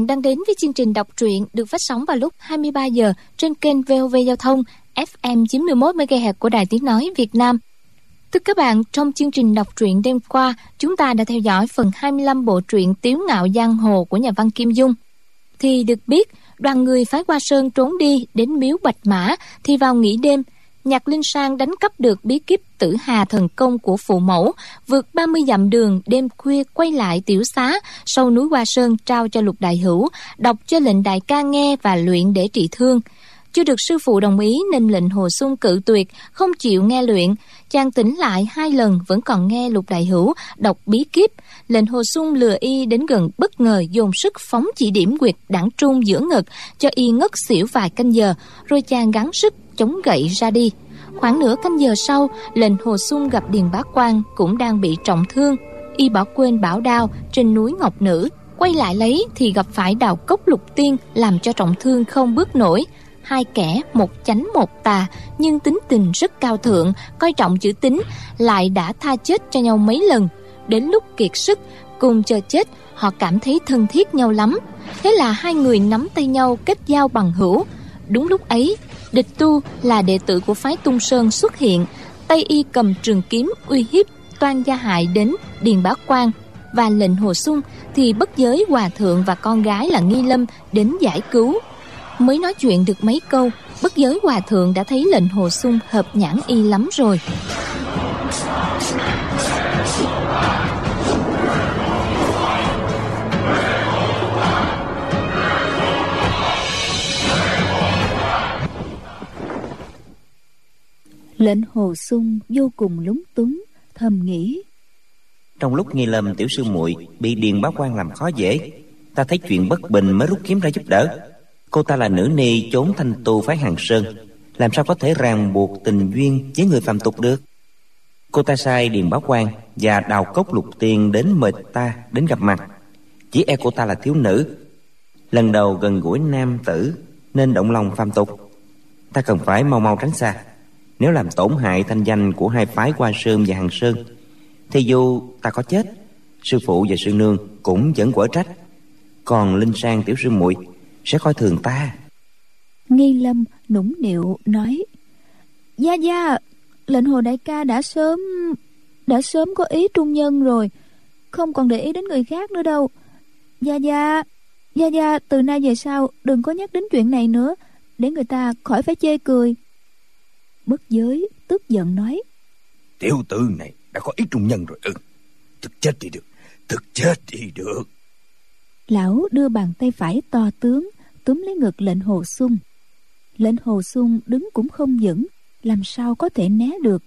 Các bạn đang đến với chương trình đọc truyện được phát sóng vào lúc 23 giờ trên kênh VOV Giao thông FM 91 MHz của Đài Tiếng nói Việt Nam. Thưa các bạn, trong chương trình đọc truyện đêm qua, chúng ta đã theo dõi phần 25 bộ truyện Tiếu ngạo giang hồ của nhà văn Kim Dung. Thì được biết, đoàn người phái qua sơn trốn đi đến miếu Bạch Mã thì vào nghỉ đêm, Nhạc Linh Sang đánh cắp được bí kíp tử hà thần công của phụ mẫu, vượt 30 dặm đường đêm khuya quay lại tiểu xá, sau núi Hoa Sơn trao cho lục đại hữu, đọc cho lệnh đại ca nghe và luyện để trị thương. Chưa được sư phụ đồng ý nên lệnh hồ sung cự tuyệt, không chịu nghe luyện. Chàng tỉnh lại hai lần vẫn còn nghe lục đại hữu đọc bí kíp. Lệnh hồ sung lừa y đến gần bất ngờ dùng sức phóng chỉ điểm quyệt đảng trung giữa ngực cho y ngất xỉu vài canh giờ, rồi chàng gắng sức chống gậy ra đi. Khoảng nửa canh giờ sau, lệnh hồ sung gặp Điền Bá Quan cũng đang bị trọng thương. Y bỏ quên bảo đao trên núi Ngọc Nữ. Quay lại lấy thì gặp phải đào cốc lục tiên làm cho trọng thương không bước nổi. Hai kẻ, một chánh một tà, nhưng tính tình rất cao thượng, coi trọng chữ tính, lại đã tha chết cho nhau mấy lần. Đến lúc kiệt sức, cùng chờ chết, họ cảm thấy thân thiết nhau lắm. Thế là hai người nắm tay nhau kết giao bằng hữu. Đúng lúc ấy, Địch Tu là đệ tử của phái Tung Sơn xuất hiện, tay y cầm trường kiếm uy hiếp toan gia hại đến Điền Bá Quan và lệnh Hồ Xuân thì bất giới hòa thượng và con gái là Nghi Lâm đến giải cứu. Mới nói chuyện được mấy câu, bất giới hòa thượng đã thấy lệnh Hồ Xuân hợp nhãn y lắm rồi. Lệnh hồ sung vô cùng lúng túng, Thầm nghĩ. Trong lúc nghi lầm, tiểu sư muội Bị điền báo quan làm khó dễ, Ta thấy chuyện bất bình mới rút kiếm ra giúp đỡ. Cô ta là nữ ni trốn thanh tu phái hàng sơn, Làm sao có thể ràng buộc tình duyên Với người phạm tục được? Cô ta sai điền báo quan Và đào cốc lục tiên đến mời ta Đến gặp mặt. Chỉ e cô ta là thiếu nữ. Lần đầu gần gũi nam tử Nên động lòng phạm tục. Ta cần phải mau mau tránh xa nếu làm tổn hại thanh danh của hai phái Hoa Sơn và Hằng Sơn, Thì dù ta có chết, Sư phụ và sư nương cũng vẫn quở trách. Còn Linh Sang tiểu sư muội Sẽ coi thường ta. Nghi Lâm nũng nịu nói, Gia Gia, Lệnh hồ đại ca đã sớm Đã sớm có ý trung nhân rồi, Không còn để ý đến người khác nữa đâu. Gia Gia Gia Gia, từ nay về sau Đừng có nhắc đến chuyện này nữa, Để người ta khỏi phải chê cười bất giới tức giận nói tiểu tử này đã có ý trung nhân rồi ừ, thực chết đi được thực chết đi được. Lão đưa bàn tay phải to tướng túm lấy ngực lệnh hồ sung. Lệnh hồ sung đứng cũng không vững làm sao có thể né được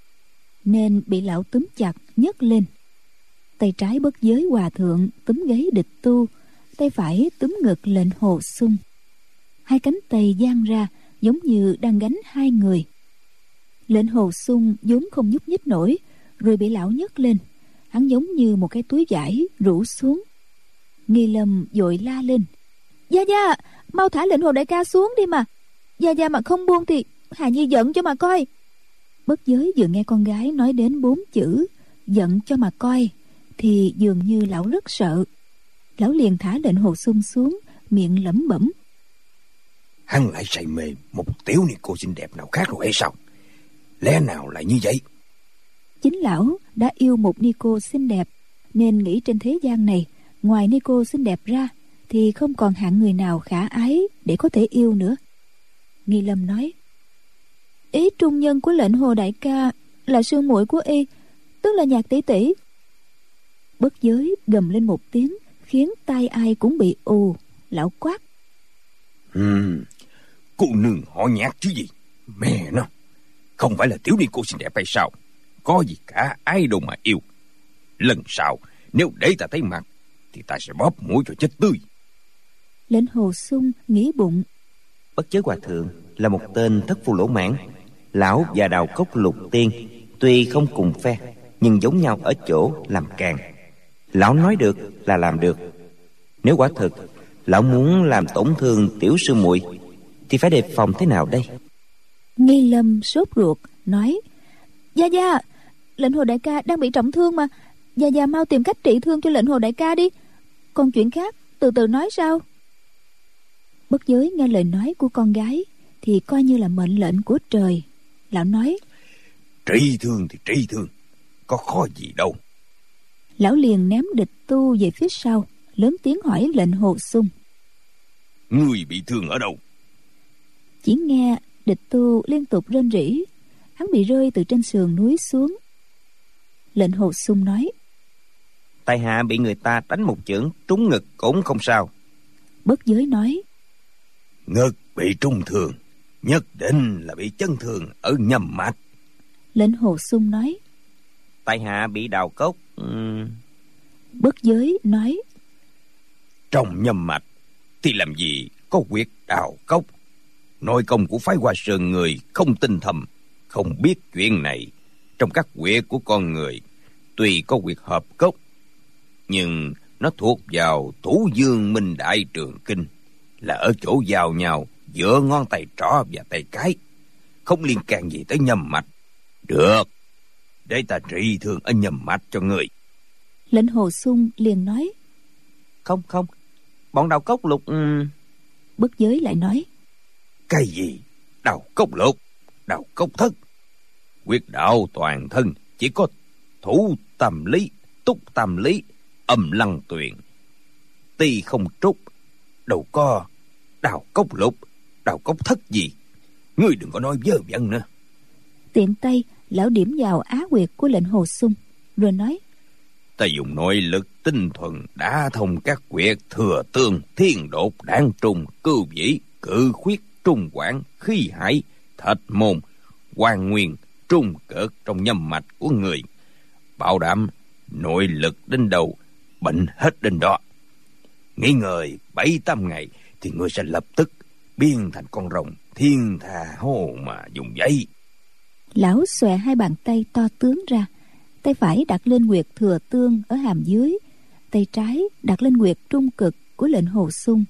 nên bị lão túm chặt nhấc lên. Tay trái bất giới hòa thượng túm gáy địch tu tay phải túm ngực lệnh hồ sung. Hai cánh tay giang ra giống như đang gánh hai người lệnh hồ sung vốn không nhúc nhích nổi rồi bị lão nhấc lên. Hắn giống như một cái túi vải rủ xuống. Nghi lâm vội la lên. Gia gia mau thả lệnh hồ đại ca xuống đi mà. Gia gia mà không buông thì hà nhi giận cho mà coi. Bất giới vừa nghe con gái nói đến bốn chữ giận cho mà coi thì dường như lão rất sợ. Lão liền thả lệnh hồ sung xuống miệng lẩm bẩm. Hắn lại say mê một tiểu ni cô xinh đẹp nào khác rồi hay sao lẽ nào lại như vậy? Chính lão đã yêu một ni cô xinh đẹp nên nghĩ trên thế gian này ngoài ni cô xinh đẹp ra thì không còn hạng người nào khả ái để có thể yêu nữa. Nghi lâm nói ý trung nhân của lệnh hồ đại ca là sư muội của y tức là nhạc tỷ tỷ. Bất giới gầm lên một tiếng khiến tai ai cũng bị ù lão quát. Ừ cô nương họ nhạc chứ gì? Mẹ nó không phải là tiểu ni cô xinh đẹp hay sao? Có gì cả ai đâu mà yêu. Lần sau Nếu để ta thấy mặt Thì ta sẽ bóp mũi cho chết tươi. Lệnh hồ sung nghĩ bụng. Bất chớ hòa thượng Là một tên thất phu lỗ mãn Lão và đào cốc lục tiên Tuy không cùng phe Nhưng giống nhau ở chỗ làm càng. Lão nói được là làm được. Nếu quả thực Lão muốn làm tổn thương tiểu sư muội Thì phải đề phòng thế nào đây nghi lâm sốt ruột nói gia gia lệnh hồ đại ca đang bị trọng thương mà. Gia gia mau tìm cách trị thương cho lệnh hồ đại ca đi. Còn chuyện khác từ từ nói sao bất giới nghe lời nói của con gái thì coi như là mệnh lệnh của trời. Lão nói trị thương thì trị thương có khó gì đâu. Lão liền ném địch tu về phía sau lớn tiếng hỏi lệnh hồ sung người bị thương ở đâu? Chỉ nghe địch tu liên tục rên rỉ. Hắn bị rơi từ trên sườn núi xuống. Lệnh hồ sung nói tại hạ bị người ta đánh một chưởng trúng ngực cũng không sao. Bất giới nói ngực bị trung thương nhất định là bị chấn thương ở nhầm mạch. Lệnh hồ sung nói tại hạ bị đào cốc um... bất giới nói trong nhầm mạch thì làm gì có quyệt đào cốc nội công của phái hoa sơn người không tinh thầm không biết chuyện này. Trong các quyệt của con người tuy có quyệt hợp cốc nhưng nó thuộc vào thủ dương minh đại trường kinh là ở chỗ giao nhau giữa ngón tay trỏ và tay cái. Không liên can gì tới nhầm mạch. Được để ta trị thương ở nhầm mạch cho người. Lệnh hồ sung liền nói không không bọn đào cốc lục um... bất giới lại nói cái gì? Đào cốc lục đào cốc thất. Quyết đạo toàn thân chỉ có thủ tâm lý túc tâm lý âm lăng tuyền. Ti không trúc đâu có đào cốc lục đào cốc thất gì. Ngươi đừng có nói vớ vẩn nữa. Tiện tay lão điểm vào á quyệt của lệnh hồ sung rồi nói ta dùng nội lực tinh thuần đã thông các quyệt thừa tương thiên đột đảng trùng cưu vĩ cự khuyết trung quản khí hải, thạch môn quan nguyên, trung cợt trong nhâm mạch của người. Bảo đảm nội lực đến đầu bệnh hết đến đó. Nghỉ ngơi bảy tám ngày thì người sẽ lập tức biến thành con rồng thiên thà hồ mà dùng dây lão xòe hai bàn tay to tướng ra. Tay phải đặt lên nguyệt thừa tương ở hàm dưới. Tay trái đặt lên nguyệt trung cực của lệnh hồ sung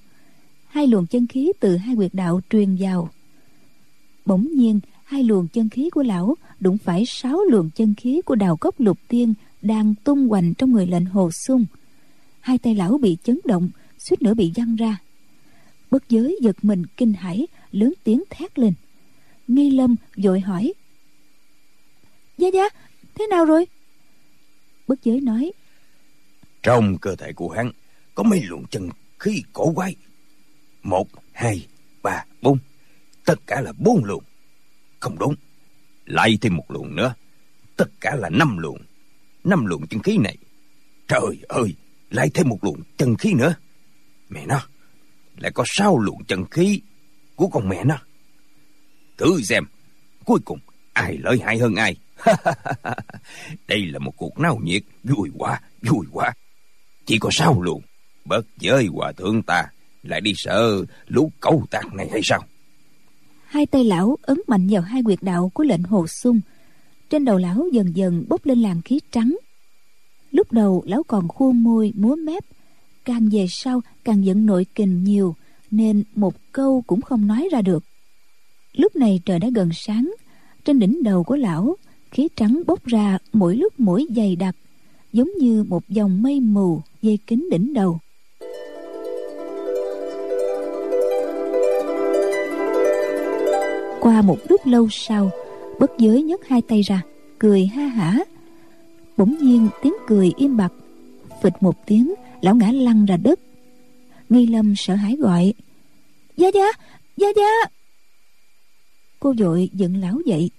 hai luồng chân khí từ hai quyệt đạo truyền vào. Bỗng nhiên, hai luồng chân khí của lão, đụng phải sáu luồng chân khí của đào cốc lục tiên đang tung hoành trong người lệnh hồ sung. Hai tay lão bị chấn động, suýt nữa bị văng ra. Bất giới giật mình kinh hãi, lớn tiếng thét lên. Nghi lâm vội hỏi, gia gia, thế nào rồi? Bất giới nói, trong cơ thể của hắn có mấy luồng chân khí cổ quái một, hai, ba, bốn. Tất cả là bốn luồng. Không đúng. Lại thêm một luồng nữa. Tất cả là năm luồng. Năm luồng chân khí này. Trời ơi, lại thêm một luồng chân khí nữa. Mẹ nó, lại có sáu luồng chân khí của con mẹ nó. Thử xem, cuối cùng ai lợi hại hơn ai? Đây là một cuộc náo nhiệt. Vui quá vui quá. Chỉ có sáu luồng, bớt giới hòa thượng ta lại đi sợ lũ cẩu tạc này hay sao? Hai tay lão ấn mạnh vào hai quyệt đạo của lệnh hồ sung. Trên đầu lão dần dần bốc lên làn khí trắng. Lúc đầu lão còn khuôn môi múa mép. Càng về sau càng giận nội kình nhiều, nên một câu cũng không nói ra được. Lúc này trời đã gần sáng. Trên đỉnh đầu của lão, khí trắng bốc ra mỗi lúc mỗi dày đặc, giống như một dòng mây mù dây kín đỉnh đầu. Qua một lúc lâu sau, bất giới nhấc hai tay ra, cười ha hả. Bỗng nhiên tiếng cười im bặt, phịch một tiếng, lão ngã lăn ra đất. Nghi lâm sợ hãi gọi, gia gia gia gia! Cô vội dựng lão dậy,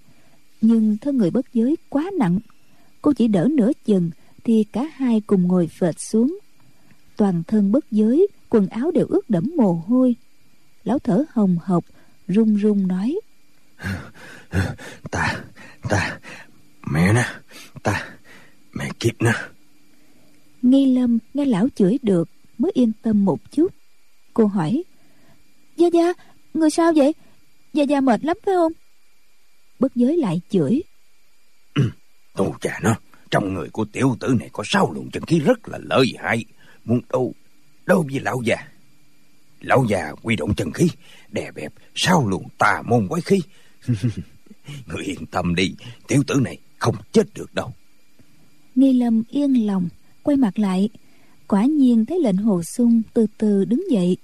nhưng thân người bất giới quá nặng. Cô chỉ đỡ nửa chừng thì cả hai cùng ngồi phệt xuống. Toàn thân bất giới, quần áo đều ướt đẫm mồ hôi. Lão thở hồng hộc, run run nói ta ta mẹ nè ta mẹ kiếp nè. Nghi lâm nghe lão chửi được mới yên tâm một chút. Cô hỏi gia gia người sao vậy? Gia gia mệt lắm phải không? Bất giới lại chửi tu cha nó trong người của tiểu tử này có sáu luồng chân khí rất là lợi hại. Muốn đâu đâu với lão già? Lão già quy động chân khí đè bẹp sáu luồng tà môn quái khí người yên tâm đi tiểu tử này không chết được đâu. Nghi lâm yên lòng quay mặt lại quả nhiên thấy lệnh hồ sung từ từ đứng dậy.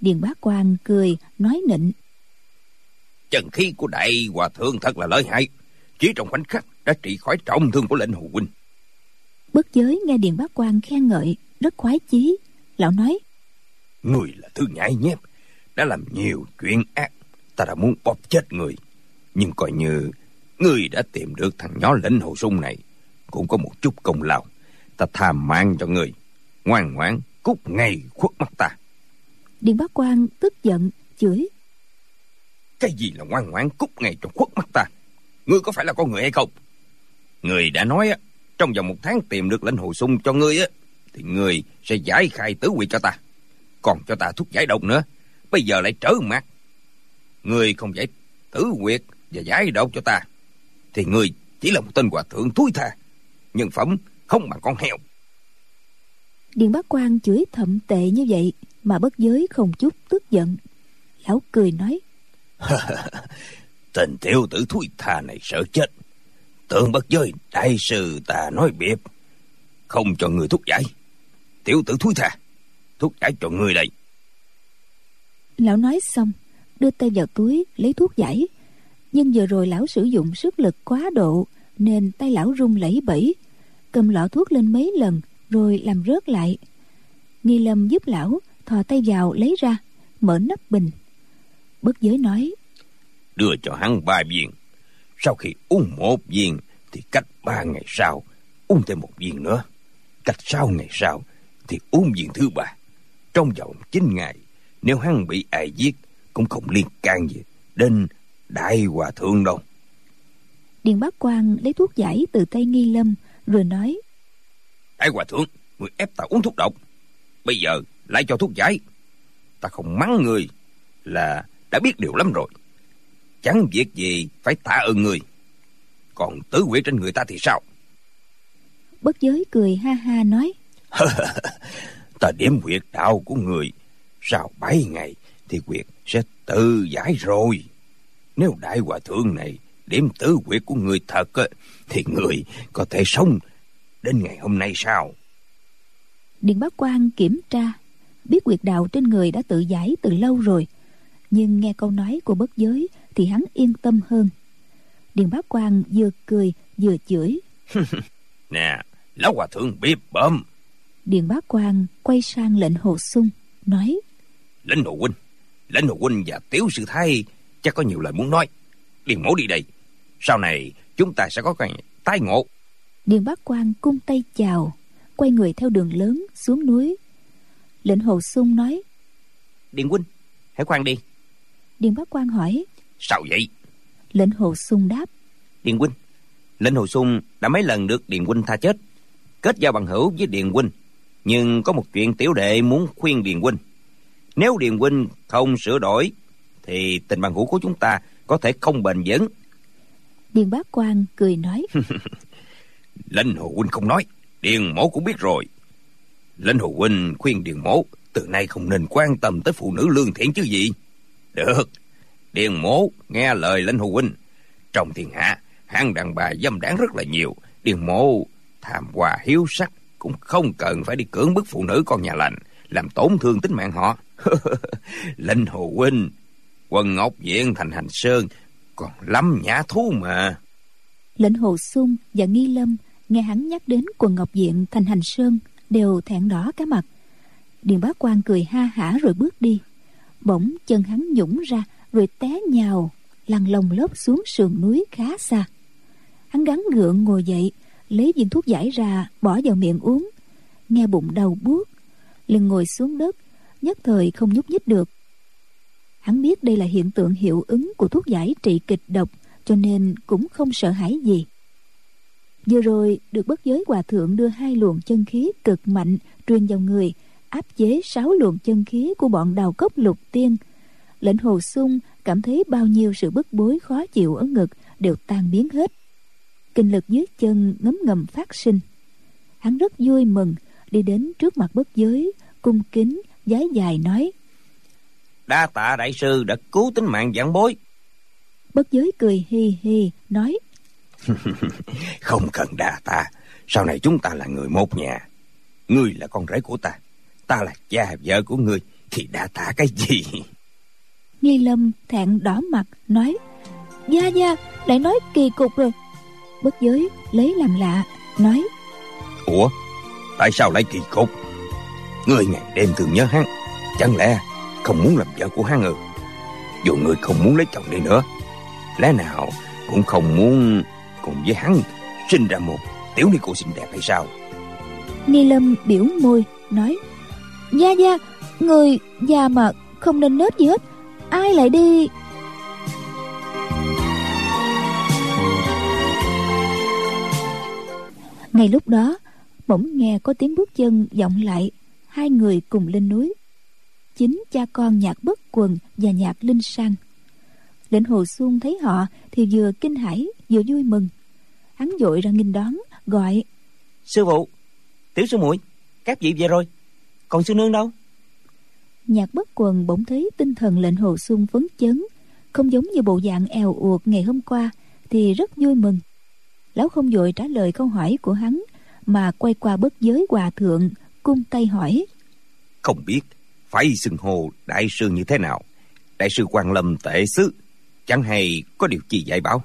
Điền bá quan cười nói nịnh. Chân khí của đại hòa thượng thật là lợi hại chỉ trong khoảnh khắc đã trị khỏi trọng thương của lệnh hồ huynh. Bất giới nghe điền bá quan khen ngợi rất khoái chí. Lão nói người là thứ nhãi nhép đã làm nhiều chuyện ác ta đã muốn bóp chết người. Nhưng coi như người đã tìm được thằng nhỏ lệnh hồ sung này. Cũng có một chút công lao. Ta tha mạng cho người ngoan ngoãn cút ngay khuất mắt ta. Điền bá quan tức giận chửi. Cái gì là ngoan ngoãn cút ngay cho khuất mắt ta? Ngươi có phải là con người hay không? Người đã nói á trong vòng một tháng tìm được lệnh hồ sung cho ngươi á thì người sẽ giải khai tứ quyệt cho ta. Còn cho ta thuốc giải độc nữa. Bây giờ lại trở mặt người không giải tứ quyệt và giải độc cho ta thì người chỉ là một tên hòa thượng thúi tha nhân phẩm không bằng con heo. Điền bá quan chửi thậm tệ như vậy mà bất giới không chút tức giận. Lão cười nói tên tiểu tử thúi tha này sợ chết. Tưởng bất giới đại sư ta nói biệp không cho người thuốc giải. Tiểu tử thúi tha thuốc giải cho người đây. Lão nói xong đưa tay vào túi, lấy thuốc giải. Nhưng vừa rồi lão sử dụng sức lực quá độ, nên tay lão run lẩy bẩy. Cầm lọ thuốc lên mấy lần, rồi làm rớt lại. Nghi lâm giúp lão, thò tay vào lấy ra, mở nắp bình. Bất giới nói, đưa cho hắn ba viên. Sau khi uống một viên, thì cách ba ngày sau, uống thêm một viên nữa. Cách sau ngày sau, thì uống viên thứ ba. Trong vòng chín ngày, nếu hắn bị ai giết cũng không liên can gì đến đại hòa thượng đâu. Điền bác quan lấy thuốc giải từ tay nghi lâm rồi nói đại hòa thượng người ép ta uống thuốc độc. Bây giờ lại cho thuốc giải. Ta không mắng người là đã biết điều lắm rồi. Chẳng việc gì phải tạ ơn người. Còn tứ quỷ trên người ta thì sao? Bất giới cười ha ha nói ta điểm quyệt đạo của người sau bảy ngày thì quyệt sẽ tự giải rồi. Nếu đại hòa thượng này điểm tứ quyệt của người thật thì người có thể sống đến ngày hôm nay sao? Điện bá quan kiểm tra biết quyệt đạo trên người đã tự giải từ lâu rồi nhưng nghe câu nói của bất giới thì hắn yên tâm hơn. Điền bá quan vừa cười vừa chửi. Nè lão hòa thượng biết bơm. Điền bá quan quay sang lệnh hồ sung nói lệnh hồ huynh lệnh hồ huynh và tiểu sư thái chắc có nhiều lời muốn nói. Điền mẫu đi đây. Sau này chúng ta sẽ có cái tái ngộ. Điền bá quan cung tay chào quay người theo đường lớn xuống núi. Lệnh hồ sung nói điền huynh hãy khoan đi. Điền bá quan hỏi sao vậy? Lệnh hồ sung đáp điền huynh lệnh hồ sung đã mấy lần được điền huynh tha chết kết giao bằng hữu với điền huynh. Nhưng có một chuyện tiểu đệ muốn khuyên điền huynh nếu điền huynh không sửa đổi thì tình bằng hữu của chúng ta có thể không bền vững. Điền bá quan cười nói. Lệnh hồ huynh không nói điền mổ cũng biết rồi. Lệnh hồ huynh khuyên điền mổ từ nay không nên quan tâm tới phụ nữ lương thiện chứ gì. Được điền mổ nghe lời lệnh hồ huynh. Trong thiên hạ hạng đàn bà dâm đáng rất là nhiều. Điền mổ tham hòa hiếu sắc cũng không cần phải đi cưỡng bức phụ nữ con nhà lành làm tổn thương tính mạng họ lệnh hồ huynh, quân ngọc diện thành hành sơn, còn lắm nhã thú mà. Lệnh hồ sung và nghi lâm nghe hắn nhắc đến quần ngọc diện thành hành sơn đều thẹn đỏ cả mặt. Điền bá quan cười ha hả rồi bước đi. Bỗng chân hắn nhũng ra rồi té nhào, lăn lồng lốp xuống sườn núi khá xa. Hắn gắn gượng ngồi dậy, lấy viên thuốc giải ra bỏ vào miệng uống. Nghe bụng đau buốt, liền ngồi xuống đất nhất thời không nhúc nhích được. Hắn biết đây là hiện tượng hiệu ứng của thuốc giải trị kịch độc, cho nên cũng không sợ hãi gì. Vừa rồi, được bất giới hòa thượng đưa hai luồng chân khí cực mạnh truyền vào người, áp chế sáu luồng chân khí của bọn đào cốc lục tiên. Lệnh hồ sung cảm thấy bao nhiêu sự bức bối khó chịu ở ngực đều tan biến hết. Kinh lực dưới chân ngấm ngầm phát sinh. Hắn rất vui mừng, đi đến trước mặt bất giới, cung kính giái dài nói đa tạ đại sư đã cứu tính mạng giảng bối bất giới cười hi hi nói không cần đa tạ sau này chúng ta là người một nhà Ngươi là con rể của ta. Ta là cha vợ của ngươi. Thì đã tả cái gì? Nghi Lâm thẹn đỏ mặt nói Gia Gia lại nói kỳ cục rồi Bất giới lấy làm lạ Nói Ủa Tại sao lại kỳ cục Ngươi ngày đêm thường nhớ hắn Chẳng lẽ không muốn làm vợ của hắn ư? Dù ngươi không muốn lấy chồng đi nữa, Lẽ nào cũng không muốn Cùng với hắn Sinh ra một tiểu ni cô xinh đẹp hay sao? Ni Lâm biểu môi, Nói, Gia Gia, Người già mà không nên nết gì hết. Ai lại đi? Ngay lúc đó, Bỗng nghe có tiếng bước chân vọng lại. Hai người cùng lên núi. Chính cha con nhạc bất quần Và nhạc linh sang. Lệnh hồ xuân thấy họ Thì vừa kinh hãi vừa vui mừng. Hắn dội ra nghênh đón Gọi Sư phụ Tiểu sư muội Các vị về rồi. Còn sư nương đâu? Nhạc bất quần bỗng thấy tinh thần lệnh hồ xuân phấn chấn Không giống như bộ dạng èo uột ngày hôm qua Thì rất vui mừng. Lão không vội trả lời câu hỏi của hắn Mà quay qua bất giới hòa thượng Cung tay hỏi. Không biết Phải xưng hồ đại sư như thế nào. Đại sư quan lâm tệ xứ Chẳng hay có điều gì dạy bảo?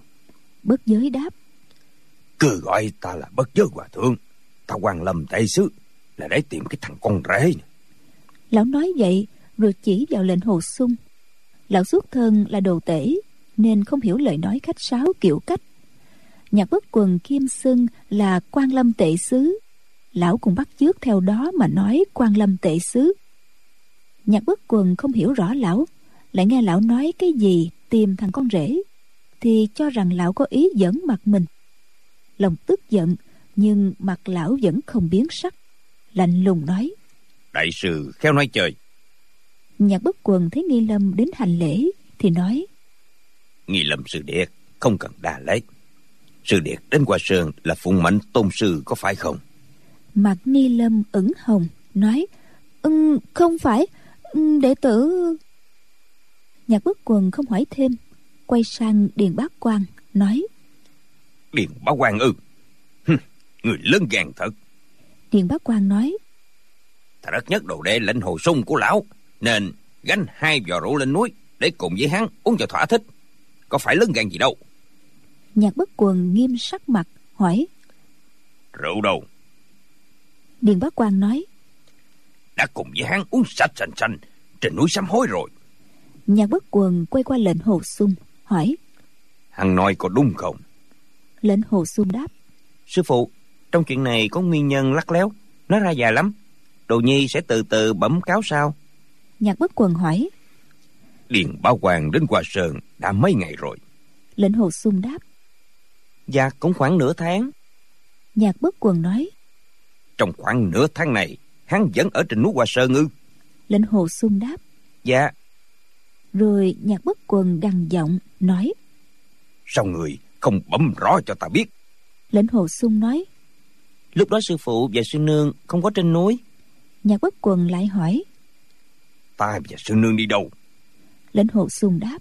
Bất giới đáp. Cứ gọi ta là bất giới hòa thượng Ta quan lâm tệ xứ Là để tìm cái thằng con rể này. Lão nói vậy rồi chỉ vào lệnh hồ sung. Lão xuất thân là đồ tể Nên không hiểu lời nói khách sáo kiểu cách. Nhạc bất quần kim xưng là quan lâm tệ xứ Lão cũng bắt chước theo đó mà nói quan lâm tệ xứ. Nhạc bất quần không hiểu rõ lão Lại nghe lão nói cái gì tìm thằng con rể Thì cho rằng lão có ý dẫn mặt mình. Lòng tức giận Nhưng mặt lão vẫn không biến sắc Lạnh lùng nói. Đại sư khéo nói chơi. Nhạc bất quần thấy Nghi Lâm đến hành lễ Thì nói. Nghi Lâm sư điệt Không cần đa lễ. Sư điệt đến qua sơn là phụng mệnh tôn sư có phải không Mặt Nghi Lâm ửng hồng Nói ừ, Không phải. Đệ tử Nhạc bất quần không hỏi thêm Quay sang Điền Bác Quan Nói Điền Bá Quan ư? Người lớn gan thật. Điền Bác Quan nói Ta rất nhất đồ đệ lệnh hồ sung của lão Nên gánh hai giò rượu lên núi Để cùng với hắn uống cho thỏa thích. Có phải lớn gan gì đâu? Nhạc bất quần nghiêm sắc mặt Hỏi Rượu đâu Điền Bác Quan nói Đã cùng với hắn uống sạch sành sanh Trên núi sám hối rồi. Nhạc bất quần quay qua lệnh hồ sung Hỏi Hắn nói có đúng không? Lệnh hồ sung đáp Sư phụ Trong chuyện này có nguyên nhân lắc léo Nói ra dài lắm. Đồ nhi sẽ từ từ bẩm cáo sao Nhạc bất quần hỏi Điền Bảo Hoàng đến Hoa Sơn đã mấy ngày rồi. Lệnh hồ sung đáp Dạ cũng khoảng nửa tháng. Nhạc bất quần nói Trong khoảng nửa tháng này Hắn vẫn ở trên núi Hoa Sơn ư Lệnh hồ sung đáp. Dạ. Rồi nhạc bất quần gằn giọng Nói. Sao người không bấm rõ cho ta biết? Lệnh hồ sung nói. Lúc đó sư phụ và sư nương không có trên núi. Nhạc bất quần lại hỏi. Ta và sư nương đi đâu? Lệnh hồ sung đáp.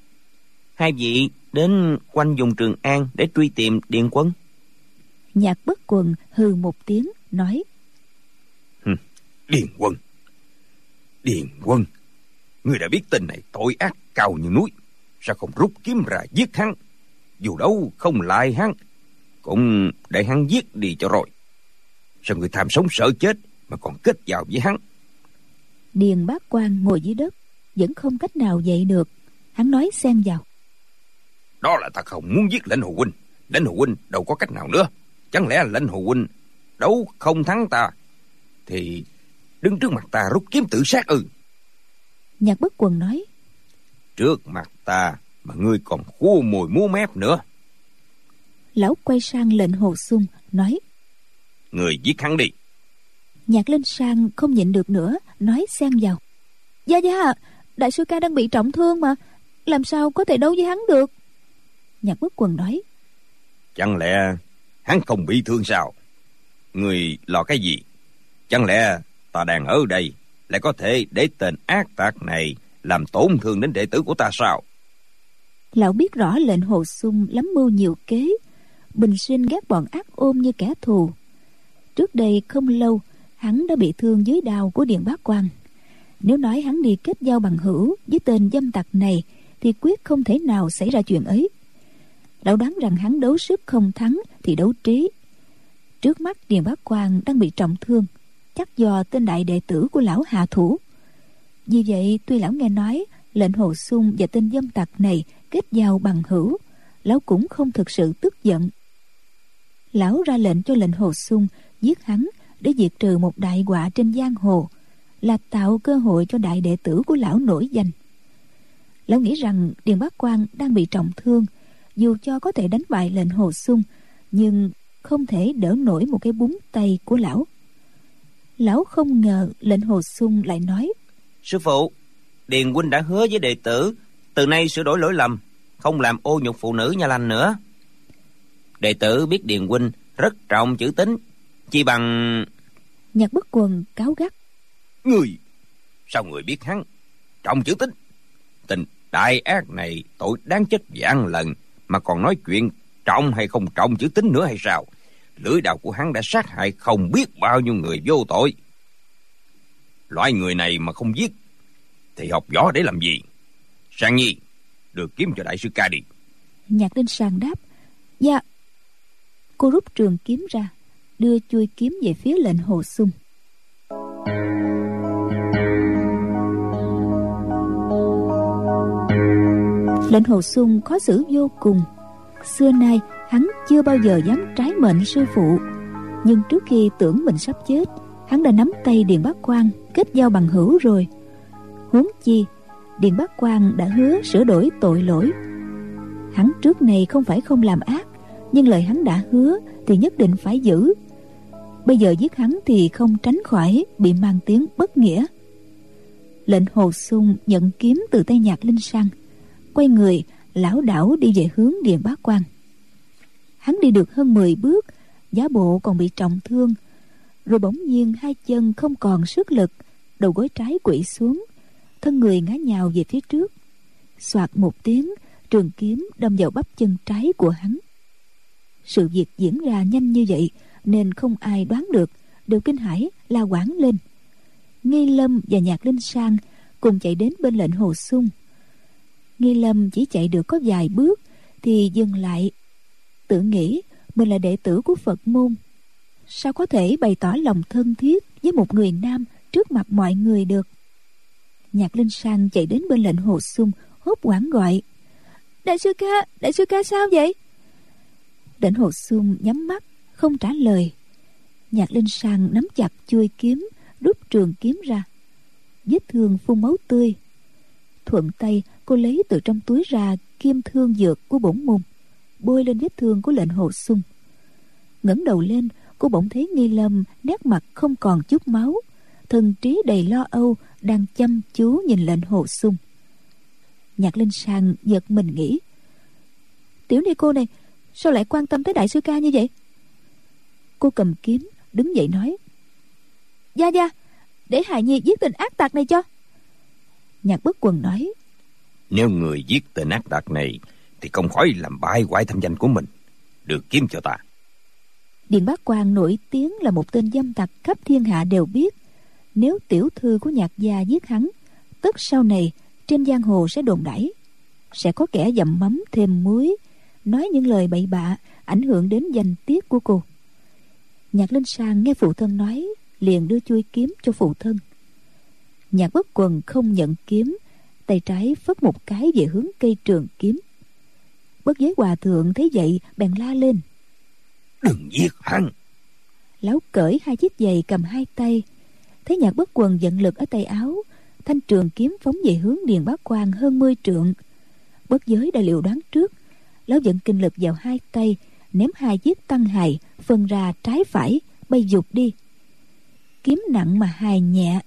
Hai vị đến quanh vùng Trường An để truy tìm Điền Quân. Nhạc bất quần hừ một tiếng, nói Điền Quân. Điền Quân Ngươi đã biết tên này tội ác cao như núi Sao không rút kiếm ra giết hắn? Dù đâu không lại hắn Cũng để hắn giết đi cho rồi. Sao người tham sống sợ chết Mà còn kết giao với hắn? Điền bác quan ngồi dưới đất Vẫn không cách nào dậy được. Hắn nói xen vào. Đó là ta không muốn giết lãnh hồ huynh. Lãnh hồ huynh đâu có cách nào nữa. Chẳng lẽ lãnh hồ huynh Đấu không thắng ta Thì đứng trước mặt ta rút kiếm tự sát ư. Nhạc bất quần nói. Trước mặt ta Mà ngươi còn khua mùi múa mép nữa. Lão quay sang lệnh hồ sung Nói. Người giết hắn đi. Nhạc lên sang không nhịn được nữa Nói xen vào. Dạ dạ Đại sư ca đang bị trọng thương mà Làm sao có thể đấu với hắn được? Nhạc bất quần nói. Chẳng lẽ hắn không bị thương sao? Người lo cái gì? Chẳng lẽ ta đang ở đây, Lại có thể để tên ác tạc này Làm tổn thương đến đệ tử của ta sao? Lão biết rõ lệnh hồ sung lắm mưu nhiều kế. Bình sinh ghét bọn ác ôm như kẻ thù. Trước đây không lâu, hắn đã bị thương dưới đao của điện bác quan nếu nói hắn đi kết giao bằng hữu với tên dâm tặc này, thì quyết không thể nào xảy ra chuyện ấy. Lão đoán rằng hắn đấu sức không thắng thì đấu trí. Trước mắt điền bác quan đang bị trọng thương chắc do tên đại đệ tử của lão hạ thủ. Vì vậy, tuy lão nghe nói lệnh hồ sung và tên dâm tặc này kết giao bằng hữu, lão cũng không thực sự tức giận. Lão ra lệnh cho lệnh hồ sung giết hắn để diệt trừ một đại họa trên giang hồ, là tạo cơ hội cho đại đệ tử của lão nổi danh. Lão nghĩ rằng điền bác quan đang bị trọng thương, dù cho có thể đánh bại lệnh hồ sung, nhưng không thể đỡ nổi một cái búng tay của lão lão không ngờ lệnh hồ sung lại nói sư phụ điền huynh đã hứa với đệ tử từ nay sửa đổi lỗi lầm không làm ô nhục phụ nữ nhà lành nữa. Đệ tử biết điền huynh rất trọng chữ tính chỉ bằng nhạc bất quần cáo gắt người sao người biết hắn trọng chữ tính tình đại ác này tội đáng chết vạn lần mà còn nói chuyện trọng hay không trọng chữ tính nữa hay sao lưỡi đào của hắn đã sát hại không biết bao nhiêu người vô tội. Loại người này mà không giết, thì học võ để làm gì? Sang nhi, được kiếm cho đại sư ca đi. Nhạc linh sàng đáp dạ. Cô rút trường kiếm ra, đưa chui kiếm về phía lệnh hồ sung. Lệnh hồ sung khó xử vô cùng. Xưa nay hắn chưa bao giờ dám trái mệnh sư phụ. Nhưng trước khi tưởng mình sắp chết, hắn đã nắm tay điền bác quan kết giao bằng hữu rồi. Huống chi, điền bác quan đã hứa sửa đổi tội lỗi. Hắn trước này không phải không làm ác, nhưng lời hắn đã hứa thì nhất định phải giữ. Bây giờ giết hắn thì không tránh khỏi bị mang tiếng bất nghĩa. Lệnh hồ sung nhận kiếm từ tay nhạc linh sang, quay người lão đảo đi về hướng điện bá quan hắn đi được hơn 10 bước giá bộ còn bị trọng thương. Rồi bỗng nhiên hai chân không còn sức lực, đầu gối trái quỵ xuống, thân người ngã nhào về phía trước. Soạt một tiếng, trường kiếm đâm vào bắp chân trái của hắn. Sự việc diễn ra nhanh như vậy nên không ai đoán được, đều kinh hãi la quảng lên. Nghi lâm và nhạc linh sang cùng chạy đến bên lệnh hồ sung. Nghi lâm chỉ chạy được có vài bước thì dừng lại tự nghĩ mình là đệ tử của phật môn. Sao có thể bày tỏ lòng thân thiết với một người nam trước mặt mọi người được? Nhạc linh sang chạy đến bên lệnh hồ sung, hốt quảng gọi, đại sư ca, đại sư ca sao vậy? Lệnh hồ sung nhắm mắt, không trả lời. Nhạc linh sang nắm chặt chuôi kiếm, rút trường kiếm ra, vết thương phun máu tươi. Thuận tay, cô lấy từ trong túi ra kim thương dược của bổn môn bôi lên vết thương của lệnh hồ sung. ngẩng đầu lên, cô bỗng thấy nghi lâm nét mặt không còn chút máu. Thần trí đầy lo âu, đang chăm chú nhìn lệnh hồ sung. Nhạc linh sàng giật mình nghĩ, tiểu ni cô này, sao lại quan tâm tới đại sư ca như vậy? Cô cầm kiếm, đứng dậy nói, gia gia, để hài nhi giết tên ác tặc này cho. Nhạc bất quần nói, nếu người giết tên ác tặc này thì không khỏi làm bại hoại thanh danh của mình. Được kiếm cho ta. Điện bác quan nổi tiếng là một tên dâm tặc khắp thiên hạ đều biết. Nếu tiểu thư của nhạc gia giết hắn tất sau này trên giang hồ sẽ đồn đẩy sẽ có kẻ dậm mắm thêm muối, nói những lời bậy bạ ảnh hưởng đến danh tiết của cô. Nhạc linh sang nghe phụ thân nói, liền đưa chui kiếm cho phụ thân. Nhạc bất quần không nhận kiếm, tay trái phất một cái về hướng cây trường kiếm bất giới hòa thượng thấy vậy bèn la lên. Đừng giết hắn. Lão cởi hai chiếc giày cầm hai tay. Thấy nhạc bất quần giận lực ở tay áo thanh trường kiếm phóng về hướng điền bá quan hơn mươi trượng. Bất giới đã liệu đoán trước lão dẫn kinh lực vào hai tay ném hai chiếc tăng hài phân ra trái phải bay dục đi. Kiếm nặng mà hài nhẹ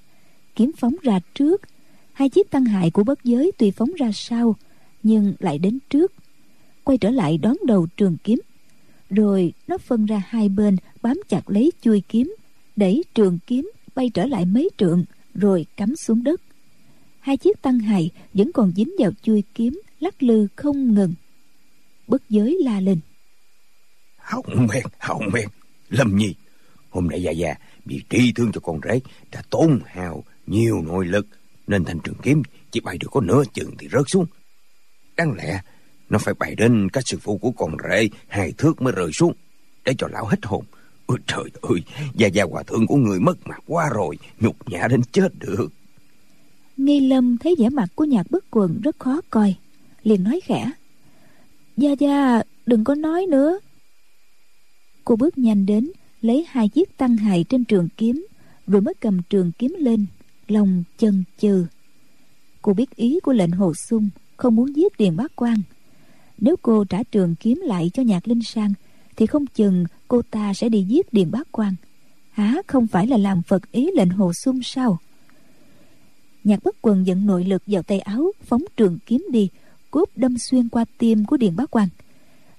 kiếm phóng ra trước. Hai chiếc tăng hại của bất giới tuy phóng ra sau nhưng lại đến trước quay trở lại đón đầu trường kiếm. Rồi nó phân ra hai bên, bám chặt lấy chui kiếm, đẩy trường kiếm bay trở lại mấy trượng, rồi cắm xuống đất. Hai chiếc tăng hài vẫn còn dính vào chui kiếm, lắc lư không ngừng. Bất giới la lên. Hồng men hồng men lâm nhi, Hôm nay già già bị trị thương cho con rể, đã tốn hào nhiều nội lực, nên thành trường kiếm chỉ bay được có nửa chừng thì rớt xuống. Đáng lẽ nó phải bày đến các sư phụ của con rể hai thước mới rơi xuống để cho lão hết hồn. Ôi trời ơi, Gia Gia Hòa Thượng của người mất mặt quá rồi, nhục nhã đến chết được. Nghi Lâm thấy vẻ mặt của nhạc bất quần rất khó coi, liền nói khẽ. Gia Gia, đừng có nói nữa. Cô bước nhanh đến, lấy hai chiếc tăng hài trên trường kiếm, rồi mới cầm trường kiếm lên, lòng chân chừ. Cô biết ý của lệnh hồ sung, không muốn giết Điền Bác Quan. Nếu cô trả trường kiếm lại cho nhạc linh sang, thì không chừng cô ta sẽ đi giết Điền Bác Quan. Há không phải là làm phật ý lệnh hồ sung sao? Nhạc bất quần dẫn nội lực vào tay áo, phóng trường kiếm đi, cốt đâm xuyên qua tim của Điền Bá Quan.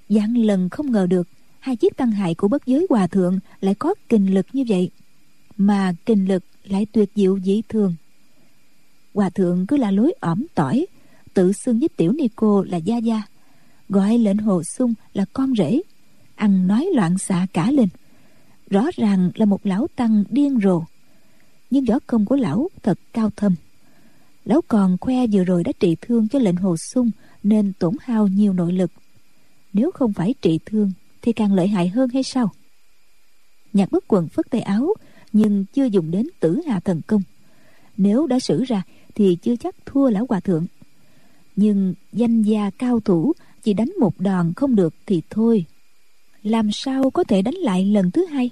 Dạng lần không ngờ được hai chiếc tăng hại của bất giới hòa thượng lại có kinh lực như vậy mà kinh lực lại tuyệt diệu dị thường hòa thượng cứ là lối ỏm tỏi tự xưng với tiểu ni cô là gia gia gọi lệnh hồ sung là con rể. Ăn nói loạn xạ cả lên. Rõ ràng là một lão tăng điên rồ. Nhưng võ công của lão thật cao thâm. Lão còn khoe vừa rồi đã trị thương cho lệnh hồ sung nên tổn hao nhiều nội lực. Nếu không phải trị thương thì càng lợi hại hơn hay sao? Nhạc bất quần phất tay áo, nhưng chưa dùng đến tử hà thần công. Nếu đã xử ra thì chưa chắc thua lão hòa thượng. Nhưng danh gia cao thủ chỉ đánh một đòn không được thì thôi. Làm sao có thể đánh lại lần thứ hai?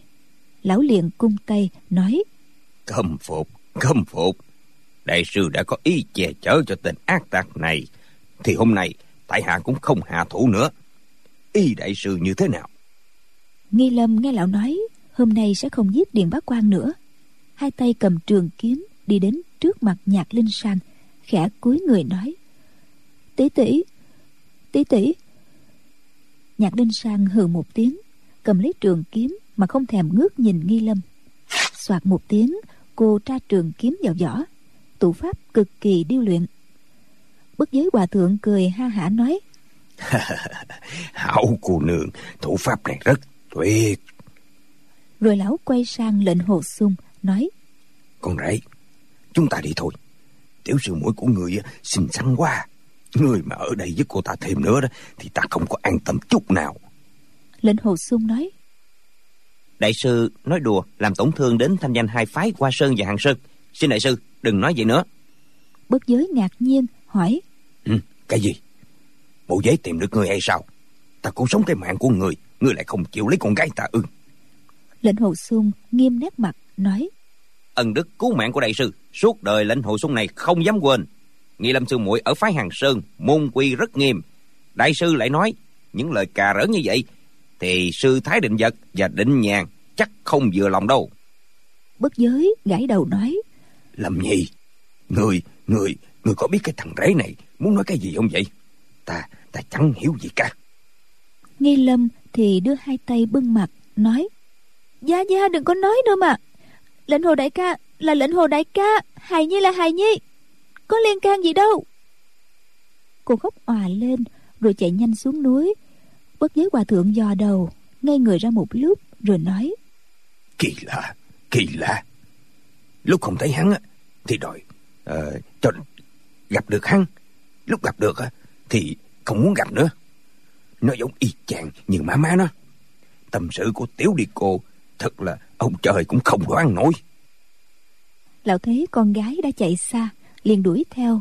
Lão liền cung tay nói khâm phục khâm phục. Đại sư đã có ý che chở cho tên ác tặc này. Thì hôm nay tại hạ cũng không hạ thủ nữa. Y đại sư như thế nào? Nghi lâm nghe lão nói hôm nay sẽ không giết điền bá quan nữa. Hai tay cầm trường kiếm đi đến trước mặt nhạc linh sang khẽ cúi người nói tỷ tỷ tỷ tỷ nhạc linh sang hừ một tiếng cầm lấy trường kiếm mà không thèm ngước nhìn nghi lâm. Soạt một tiếng cô tra trường kiếm vào vỏ. Tụ pháp cực kỳ điêu luyện. Bất giới hòa thượng cười ha hả nói hảo cô nương thủ pháp này rất tuyệt. Rồi lão quay sang lệnh hồ sung nói con rể chúng ta đi thôi. Tiểu sư muội của người xinh xắn quá người mà ở đây với cô ta thêm nữa đó thì ta không có an tâm chút nào. Lệnh hồ sung nói đại sư nói đùa làm tổn thương đến thanh danh hai phái hoa sơn và hàng sơn. Xin đại sư đừng nói vậy nữa. Bất giới ngạc nhiên hỏi ừ, cái gì? Bộ giấy tìm được người hay sao? Ta cũng sống cái mạng của người người lại không chịu lấy con gái ta ư? Lệnh hồ xuân nghiêm nét mặt nói ân đức cứu mạng của đại sư suốt đời lệnh hồ xuân này không dám quên nghi lâm sư muội ở phái hàng sơn môn quy rất nghiêm. Đại sư lại nói những lời cà rỡ như vậy thì sư thái định vật và định nhàn chắc không vừa lòng đâu. Bất giới gãi đầu nói lâm nhi người người người có biết cái thằng rể này muốn nói cái gì không vậy? Ta ta chẳng hiểu gì cả. Nghi lâm thì đưa hai tay bưng mặt nói gia gia đừng có nói nữa mà. Lệnh hồ đại ca là lệnh hồ đại ca hài nhi là hài nhi có liên can gì đâu. Cô khóc òa lên rồi chạy nhanh xuống núi. Bất giới hòa thượng dò đầu ngay người ra một lúc rồi nói. Kỳ lạ kỳ lạ. Lúc không thấy hắn thì đòi uh, cho gặp được hắn. Lúc gặp được thì không muốn gặp nữa. Nó giống y chang như má má nó. Tâm sự của tiểu đi cô thật là ông trời cũng không đoán nổi. Lão thấy con gái đã chạy xa liền đuổi theo.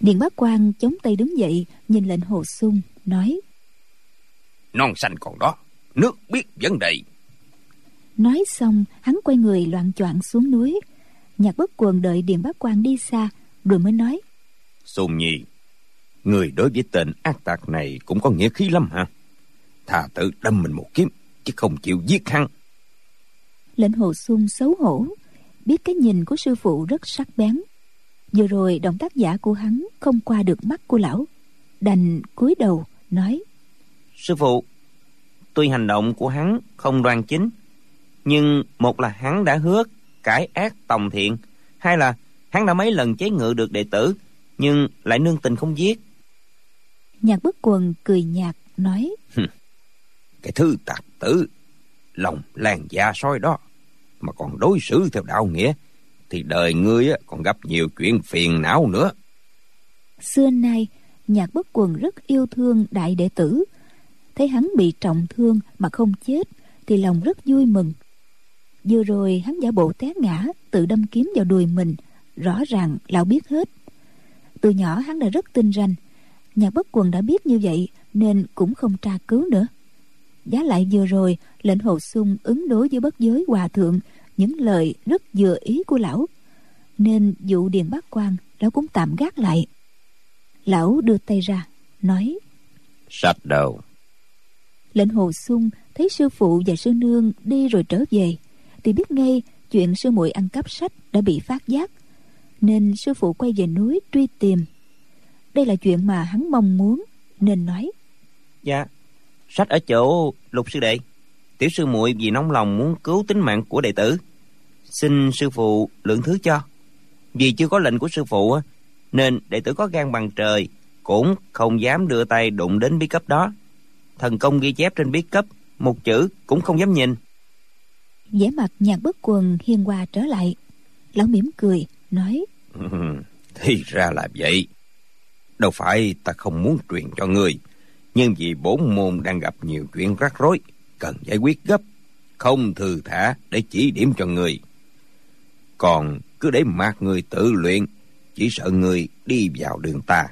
Điện bác quan chống tay đứng dậy Nhìn lệnh hồ sung Nói Non xanh còn đó Nước biết vấn đề. Nói xong hắn quay người loạn choạng xuống núi. Nhạc bất quần đợi Điện bác quan đi xa Rồi mới nói Sùng nhi Người đối với tên ác tạc này Cũng có nghĩa khí lắm hả? Thà tự đâm mình một kiếm Chứ không chịu giết hắn. Lệnh hồ sung xấu hổ. Biết cái nhìn của sư phụ rất sắc bén. Vừa rồi động tác giả của hắn không qua được mắt của lão. Đành cúi đầu nói. Sư phụ tuy hành động của hắn không đoan chính nhưng một là hắn đã hứa cải ác tòng thiện hai là hắn đã mấy lần chế ngự được đệ tử nhưng lại nương tình không giết. Nhạc bất quần cười nhạt nói cái thứ tạc tử lòng làn da soi đó mà còn đối xử theo đạo nghĩa thì đời ngươi còn gặp nhiều chuyện phiền não nữa. Xưa nay nhạc bất quần rất yêu thương đại đệ tử. Thấy hắn bị trọng thương mà không chết thì lòng rất vui mừng. Vừa rồi hắn giả bộ té ngã tự đâm kiếm vào đùi mình. Rõ ràng lão biết hết từ nhỏ hắn đã rất tinh ranh. Nhạc bất quần đã biết như vậy nên cũng không tra cứu nữa. Giá lại vừa rồi lệnh hồ sung ứng đối với bất giới hòa thượng những lời rất vừa ý của lão. Nên vụ điền bác quan lão cũng tạm gác lại. Lão đưa tay ra nói sạch đầu. Lệnh hồ sung thấy sư phụ và sư nương đi rồi trở về thì biết ngay chuyện sư muội ăn cắp sách đã bị phát giác nên sư phụ quay về núi truy tìm. Đây là chuyện mà hắn mong muốn nên nói. Dạ sách ở chỗ lục sư đệ. Tiểu sư muội vì nóng lòng muốn cứu tính mạng của đệ tử. Xin sư phụ lượng thứ cho. Vì chưa có lệnh của sư phụ nên đệ tử có gan bằng trời cũng không dám đưa tay đụng đến bí cấp đó. Thần công ghi chép trên bí cấp một chữ cũng không dám nhìn. Vẻ mặt nhạc bất quần hiền hòa trở lại. Lão mỉm cười nói. Thì ra là vậy. Đâu phải ta không muốn truyền cho ngươi nhưng vì bốn môn đang gặp nhiều chuyện rắc rối cần giải quyết gấp không thư thả để chỉ điểm cho người còn cứ để mặc người tự luyện chỉ sợ người đi vào đường ta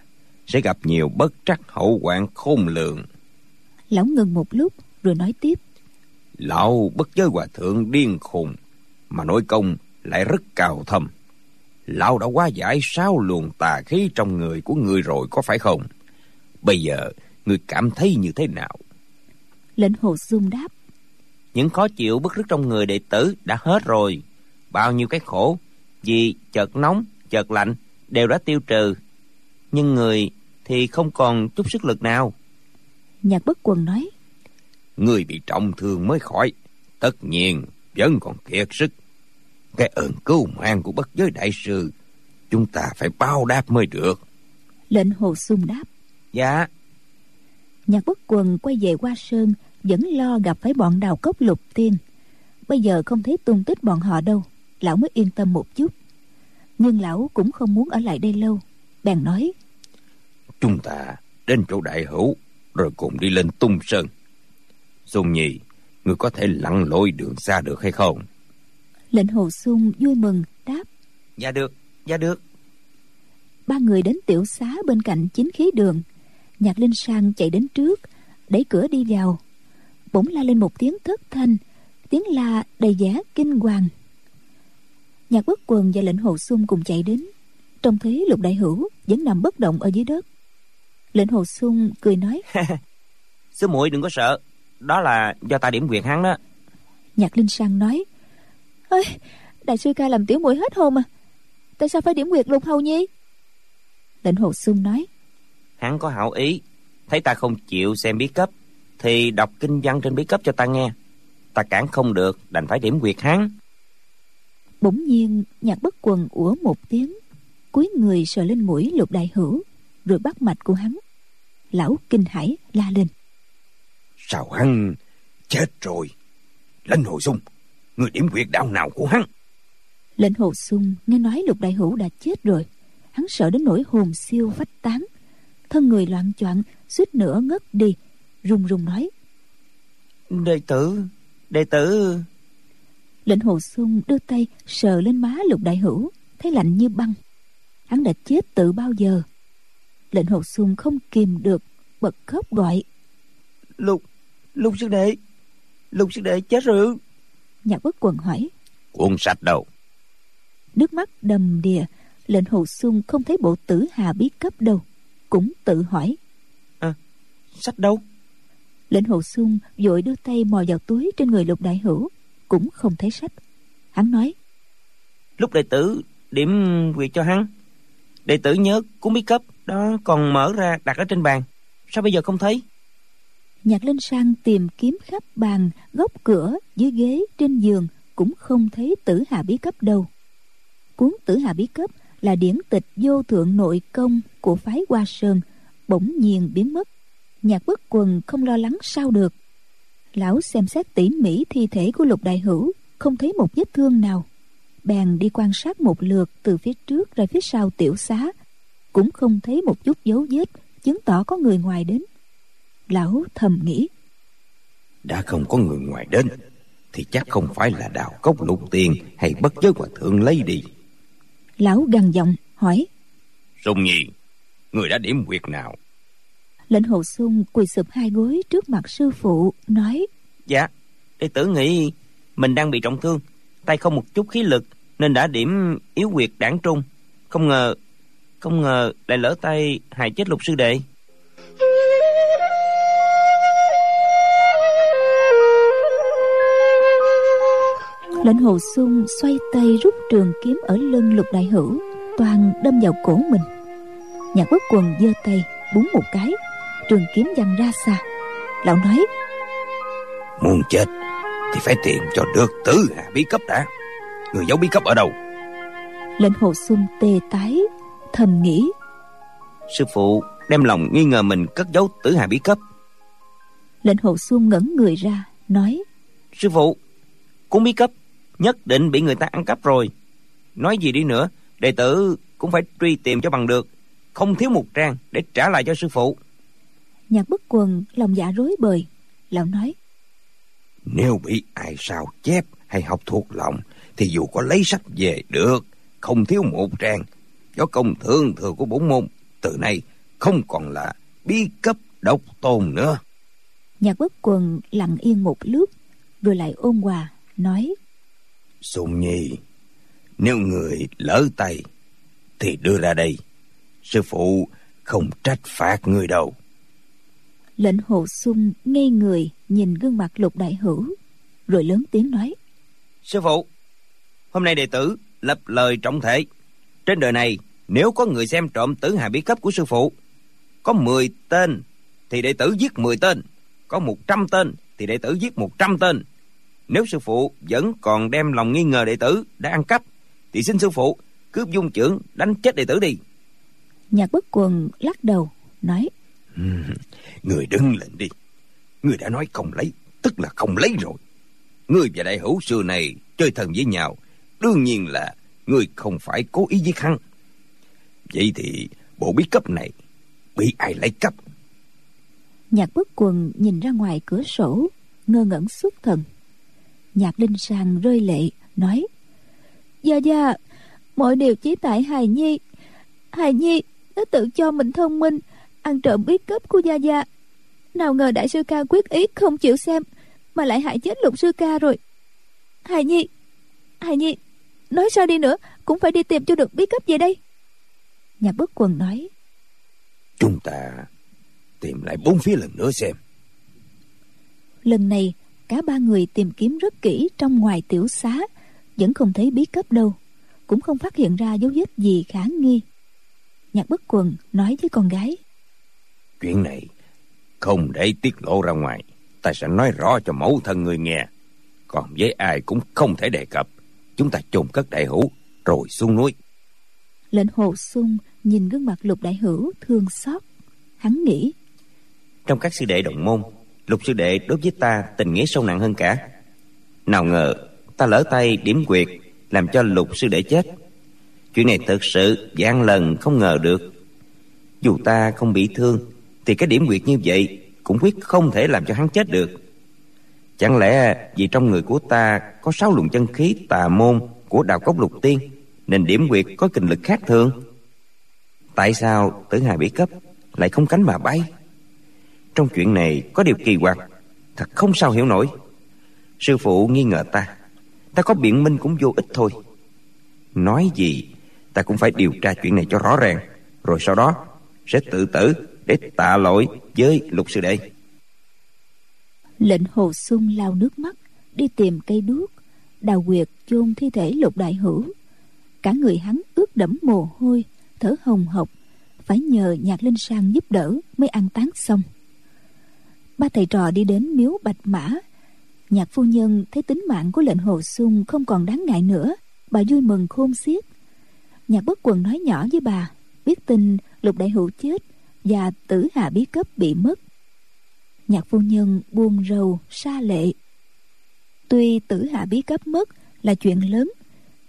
sẽ gặp nhiều bất trắc hậu hoạn khôn lường. Lão ngừng một lúc rồi nói tiếp. Lão bất giới hòa thượng điên khùng mà nội công lại rất cao thâm lão đã quá giải sáu luồng tà khí trong người của người rồi có phải không? Bây giờ người cảm thấy như thế nào? Lệnh hồ dung đáp. Những khó chịu bức rứt trong người đệ tử đã hết rồi. Bao nhiêu cái khổ vì chợt nóng chợt lạnh đều đã tiêu trừ. Nhưng người thì không còn chút sức lực nào. Nhạc bất quần nói. Người bị trọng thương mới khỏi tất nhiên vẫn còn kiệt sức cái ơn cứu mạng của bất giới đại sư chúng ta phải bao đáp mới được. Lệnh hồ sung đáp. Dạ. Nhạc bất quần quay về qua sơn vẫn lo gặp phải bọn đào cốc lục tiên. Bây giờ không thấy tung tích bọn họ đâu lão mới yên tâm một chút. Nhưng lão cũng không muốn ở lại đây lâu. Bèn nói chúng ta đến chỗ đại hữu rồi cùng đi lên tung sơn. Dung nhi người có thể lặn lội đường xa được hay không lệnh hồ sung vui mừng đáp. Dạ được dạ được. Ba người đến tiểu xá bên cạnh chính khí đường. Nhạc linh sang chạy đến trước đẩy cửa đi vào. Bỗng la lên một tiếng thất thanh tiếng la đầy vẻ kinh hoàng. Nhạc bất quần và lệnh hồ sung cùng chạy đến. Trông thấy lục đại hữu vẫn nằm bất động ở dưới đất. Lệnh hồ sung cười nói sư muội đừng có sợ đó là do ta điểm quyệt hắn đó. Nhạc linh sang nói ơi đại sư ca làm tiểu muội hết hồn à tại sao phải điểm quyệt lục hầu nhi lệnh hồ sung nói. Hắn có hảo ý. Thấy ta không chịu xem bí cấp thì đọc kinh văn trên bí cấp cho ta nghe. Ta cản không được đành phải điểm quyệt hắn. Bỗng nhiên nhạc bất quần ủa một tiếng. Cúi người sờ lên mũi lục đại hữu rồi bắt mạch của hắn. Lão kinh hãi la lên. Sao hắn chết rồi? Lãnh hồ sung người điểm quyệt đạo nào của hắn? Lệnh hồ sung nghe nói lục đại hữu đã chết rồi. Hắn sợ đến nỗi hồn siêu phách tán. Thân người loạn choạng suýt nữa ngất đi run run nói. Đệ tử đệ tử. Lệnh hồ sung đưa tay sờ lên má lục đại hữu thấy lạnh như băng. Hắn đã chết từ bao giờ? Lệnh hồ sung không kìm được bật khóc gọi. Lục lục sư đệ lục sư đệ chết rồi nhạc bất quần hỏi. Cuốn sạch đâu? Nước mắt đầm đìa lệnh hồ sung không thấy bộ tử hà bí cấp đâu cũng tự hỏi. À, sách đâu? Lệnh hồ sung vội đưa tay mò vào túi trên người lục đại hữu cũng không thấy sách hắn nói lúc đệ tử điểm quyệt cho hắn đệ tử nhớ cuốn bí cấp đó còn mở ra đặt ở trên bàn sao bây giờ không thấy nhạc linh sang tìm kiếm khắp bàn, góc cửa, dưới ghế, trên giường, cũng không thấy tử hà bí cấp đâu. Cuốn tử hà bí cấp là điển tịch vô thượng nội công của phái hoa sơn, bỗng nhiên biến mất. Nhạc bất quần không lo lắng sao được. Lão xem xét tỉ mỉ thi thể của lục đại hữu, không thấy một vết thương nào. Bèn đi quan sát một lượt từ phía trước ra phía sau tiểu xá, cũng không thấy một chút dấu vết, chứng tỏ có người ngoài đến lão thầm nghĩ. Đã không có người ngoài đến thì chắc không phải là đào cốc lục tiền hay bất giới hòa thượng lấy đi. Lão gằn giọng hỏi. Sùng nhi người đã điểm quyệt nào? Lệnh hồ sung quỳ sụp hai gối trước mặt sư phụ nói. Dạ đệ tử nghĩ mình đang bị trọng thương tay không một chút khí lực nên đã điểm yếu quyệt đảng trung. Không ngờ không ngờ lại lỡ tay hại chết lục sư đệ lệnh hồ sung xoay tay rút trường kiếm ở lưng lục đại hữu toàn đâm vào cổ mình. Nhạc bất quần giơ tay búng một cái trường kiếm văng ra xa. Lão nói muốn chết thì phải tìm cho được tứ hạ bí cấp đã. Người giấu bí cấp ở đâu? Lệnh hồ sung tê tái thầm nghĩ. Sư phụ đem lòng nghi ngờ mình cất giấu tử hà bí cấp. Lệnh hồ sung ngẩn người ra nói sư phụ cuốn bí cấp nhất định bị người ta ăn cắp rồi. Nói gì đi nữa đệ tử cũng phải truy tìm cho bằng được. Không thiếu một trang để trả lại cho sư phụ. Nhạc bất quần lòng dạ rối bời. Lão nói nếu bị ai sao chép hay học thuộc lòng thì dù có lấy sách về được không thiếu một trang. Do công thương thừa của bổn môn từ nay không còn là bí cấp độc tôn nữa. Nhạc bất quần lặng yên một lúc rồi lại ôn hòa nói sùng nhi nếu người lỡ tay thì đưa ra đây. Sư phụ không trách phạt người đâu. Lệnh hồ sung ngây người nhìn gương mặt lục đại hữu rồi lớn tiếng nói. Sư phụ hôm nay đệ tử lập lời trọng thể. Trên đời này nếu có người xem trộm tử hà bí cấp của sư phụ có 10 tên thì đệ tử giết 10 tên có 100 tên thì đệ tử giết 100 tên nếu sư phụ vẫn còn đem lòng nghi ngờ đệ tử đã ăn cắp thì xin sư phụ cướp dung trưởng đánh chết đệ tử đi. Nhạc bất quần lắc đầu nói người đứng lên đi. Người đã nói không lấy tức là không lấy rồi. Người và đại hữu xưa này chơi thân với nhau đương nhiên là người không phải cố ý giết hắn. Vậy thì bộ bí cấp này bị ai lấy cắp? Nhạc bất quần nhìn ra ngoài cửa sổ ngơ ngẩn xuất thần nhạc linh sang rơi lệ nói gia gia mọi điều chỉ tại hài nhi. Hài nhi nó tự cho mình thông minh ăn trộm bí cấp của gia gia. Nào ngờ đại sư ca quyết ý không chịu xem mà lại hại chết lục sư ca rồi. Hài nhi hài nhi nói sao đi nữa cũng phải đi tìm cho được bí cấp về đây. Nhạc bất quần nói chúng ta tìm lại bốn phía lần nữa xem. Lần này cả ba người tìm kiếm rất kỹ trong ngoài tiểu xá vẫn không thấy bí cấp đâu cũng không phát hiện ra dấu vết gì khả nghi. Nhạc bất quần nói với con gái chuyện này không để tiết lộ ra ngoài ta sẽ nói rõ cho mẫu thân người nghe. Còn với ai cũng không thể đề cập chúng ta chôn cất đại hữu rồi xuống núi. Lệnh hồ sung nhìn gương mặt lục đại hữu thương xót hắn nghĩ trong các sư đệ đồng môn lục sư đệ đối với ta, tình nghĩa sâu nặng hơn cả. Nào ngờ, ta lỡ tay điểm quyệt, làm cho lục sư đệ chết. Chuyện này thật sự gian lần không ngờ được. Dù ta không bị thương, thì cái điểm quyệt như vậy cũng quyết không thể làm cho hắn chết được. Chẳng lẽ vì trong người của ta có sáu luồng chân khí tà môn của đào cốc lục tiên, nên điểm quyệt có kinh lực khác thường? Tại sao tử hà bị cấp lại không cánh mà bay? Trong chuyện này có điều kỳ quặc. Thật không sao hiểu nổi. Sư phụ nghi ngờ ta. Ta có biện minh cũng vô ích thôi. Nói gì, ta cũng phải điều tra chuyện này cho rõ ràng. Rồi sau đó, sẽ tự tử để tạ lỗi với lục sư đệ. Lệnh hồ sung lau nước mắt, đi tìm cây đuốc, đào quyệt chôn thi thể lục đại hữu. Cả người hắn ướt đẫm mồ hôi, thở hồng hộc. Phải nhờ nhạc linh sang giúp đỡ mới ăn táng xong ba thầy trò đi đến miếu bạch mã. Nhạc phu nhân thấy tính mạng của lệnh hồ sung không còn đáng ngại nữa, bà vui mừng khôn xiết. Nhạc bất quần nói nhỏ với bà, biết tin, lục đại hữu chết và tử hà bí cấp bị mất. Nhạc phu nhân buồn rầu xa lệ. Tuy tử hạ bí cấp mất là chuyện lớn,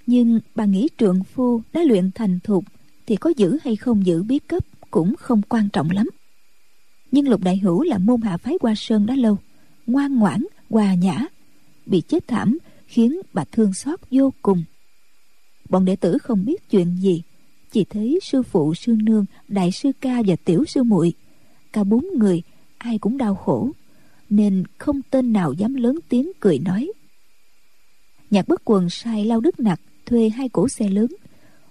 nhưng bà nghĩ trượng phu đã luyện thành thục thì có giữ hay không giữ bí cấp cũng không quan trọng lắm nhưng lục đại hữu là môn hạ phái qua sơn đã lâu, ngoan ngoãn, hòa nhã, bị chết thảm khiến bà thương xót vô cùng. Bọn đệ tử không biết chuyện gì, chỉ thấy sư phụ, sư nương, đại sư ca và tiểu sư muội, cả bốn người ai cũng đau khổ, nên không tên nào dám lớn tiếng cười nói. Nhạc bất quần sai lao đức nặc thuê hai cổ xe lớn,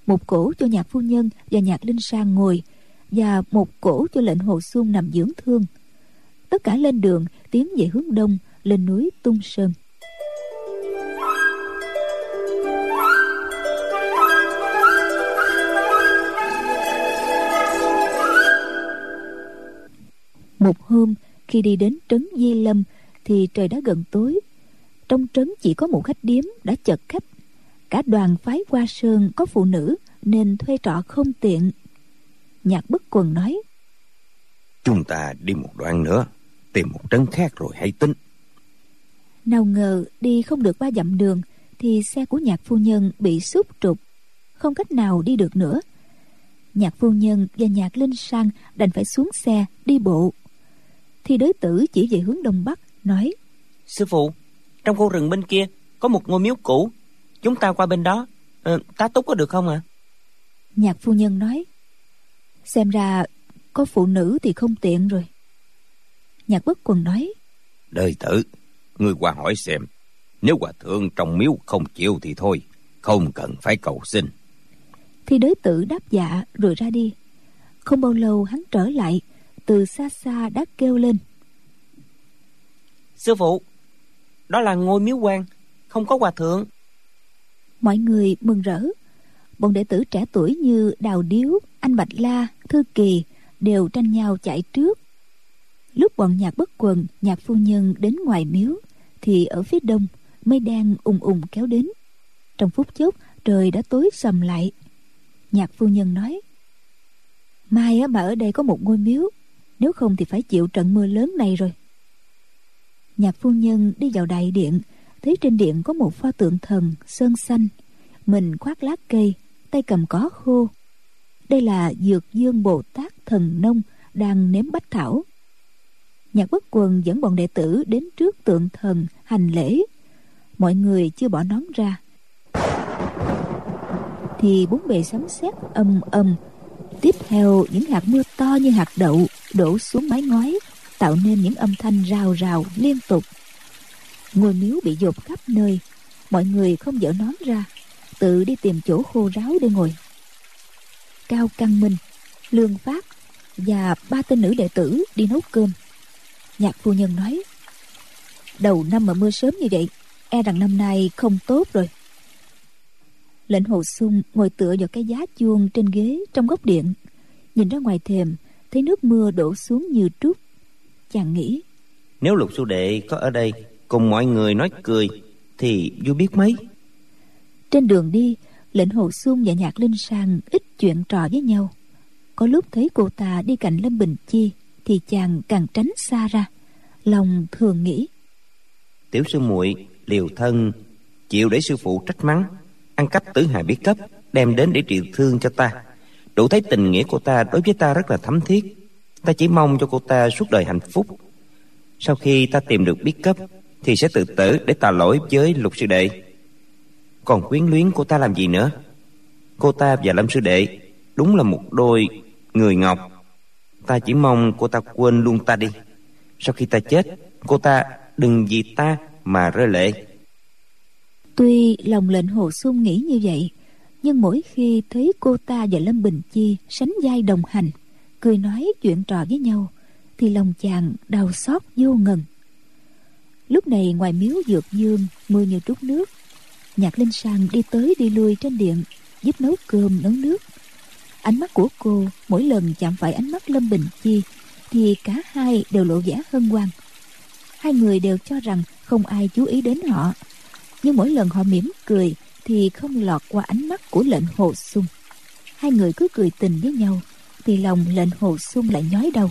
một cổ cho nhạc phu nhân và nhạc linh sang ngồi và một cổ cho lệnh hồ xuân nằm dưỡng thương. Tất cả lên đường, tiến về hướng đông, lên núi tung sơn. Một hôm, khi đi đến trấn di lâm, thì trời đã gần tối. Trong trấn chỉ có một khách điếm đã chật khách. Cả đoàn phái qua sơn có phụ nữ, nên thuê trọ không tiện nhạc bất quần nói. Chúng ta đi một đoạn nữa tìm một trấn khác rồi hãy tính. Nào ngờ đi không được ba dặm đường thì xe của nhạc phu nhân bị xúc trục không cách nào đi được nữa. Nhạc phu nhân và nhạc linh sang đành phải xuống xe đi bộ. Thì đối tử chỉ về hướng đông bắc nói. Sư phụ trong khu rừng bên kia có một ngôi miếu cũ. Chúng ta qua bên đó. À, tá túc có được không ạ? À? nhạc phu nhân nói xem ra có phụ nữ thì không tiện rồi. Nhạc bất quần nói đời tử người qua hỏi xem nếu hòa thượng trong miếu không chịu thì thôi không cần phải cầu xin. Thì đối tử đáp dạ rồi ra đi. Không bao lâu hắn trở lại từ xa xa đã kêu lên. Sư phụ đó là ngôi miếu quan không có hòa thượng. Mọi người mừng rỡ bọn đệ tử trẻ tuổi như đào điếu, anh bạch la, thư kỳ đều tranh nhau chạy trước. Lúc bọn nhạc bất quần, nhạc phu nhân đến ngoài miếu, thì ở phía đông, mây đen ùng ùng kéo đến. Trong phút chốc, trời đã tối sầm lại. Nhạc phu nhân nói, mai á mà ở đây có một ngôi miếu, nếu không thì phải chịu trận mưa lớn này rồi. Nhạc phu nhân đi vào đại điện, thấy trên điện có một pho tượng thần sơn xanh, mình khoác lá cây tay cầm có khô. Đây là dược dương bồ tát thần nông đang nếm bách thảo. Nhạc bất quần dẫn bọn đệ tử đến trước tượng thần hành lễ. Mọi người chưa bỏ nón ra. Thì bốn bề sấm sét âm âm tiếp theo những hạt mưa to như hạt đậu đổ xuống mái ngói, tạo nên những âm thanh rào rào liên tục. Ngôi miếu bị dột khắp nơi, mọi người không dỡ nón ra tự đi tìm chỗ khô ráo để ngồi. Cao căn minh, lương phát và ba tên nữ đệ tử đi nấu cơm. Nhạc phu nhân nói, đầu năm mà mưa sớm như vậy e rằng năm nay không tốt rồi. Lệnh hồ sung ngồi tựa vào cái giá chuông trên ghế trong góc điện, nhìn ra ngoài thềm, thấy nước mưa đổ xuống như trút. Chàng nghĩ, nếu lục sư đệ có ở đây cùng mọi người nói cười, thì vui biết mấy? Trên đường đi, lệnh hồ xuân và nhạc linh sang ít chuyện trò với nhau. Có lúc thấy cô ta đi cạnh lâm bình chi, thì chàng càng tránh xa ra. Lòng thường nghĩ, tiểu sư muội, liều thân, chịu để sư phụ trách mắng, ăn cắp tử hà biết cấp, đem đến để trị thương cho ta. Đủ thấy tình nghĩa của ta đối với ta rất là thấm thiết. Ta chỉ mong cho cô ta suốt đời hạnh phúc. Sau khi ta tìm được biết cấp, thì sẽ tự tử để tà lỗi với lục sư đệ còn quyến luyến cô ta làm gì nữa? Cô ta và lâm sư đệ đúng là một đôi người ngọc. Ta chỉ mong cô ta quên luôn ta đi. Sau khi ta chết, cô ta đừng vì ta mà rơi lệ. Tuy lòng lệnh hồ xuân nghĩ như vậy, nhưng mỗi khi thấy cô ta và lâm bình chi sánh vai đồng hành, cười nói chuyện trò với nhau, thì lòng chàng đau xót vô ngần. Lúc này ngoài miếu dược dương, mưa như trút nước nhạc linh sang đi tới đi lui trên điện, giúp nấu cơm, nấu nước. Ánh mắt của cô mỗi lần chạm phải ánh mắt lâm bình chi thì cả hai đều lộ vẻ hân hoan. Hai người đều cho rằng không ai chú ý đến họ, nhưng mỗi lần họ mỉm cười thì không lọt qua ánh mắt của lệnh hồ sung. Hai người cứ cười tình với nhau thì lòng lệnh hồ sung lại nhói đau.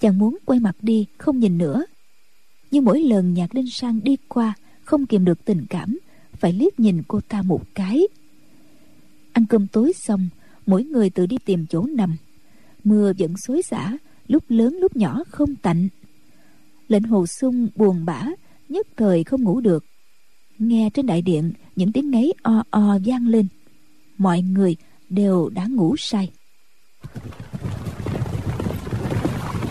Chàng muốn quay mặt đi, không nhìn nữa. Nhưng mỗi lần nhạc linh sang đi qua, không kìm được tình cảm phải liếc nhìn cô ta một cái. Ăn cơm tối xong, mỗi người tự đi tìm chỗ nằm. Mưa vẫn xối xả, lúc lớn lúc nhỏ không tạnh. Lệnh hồ sung buồn bã, nhất thời không ngủ được. Nghe trên đại điện, những tiếng ngáy o o vang lên. Mọi người đều đã ngủ say.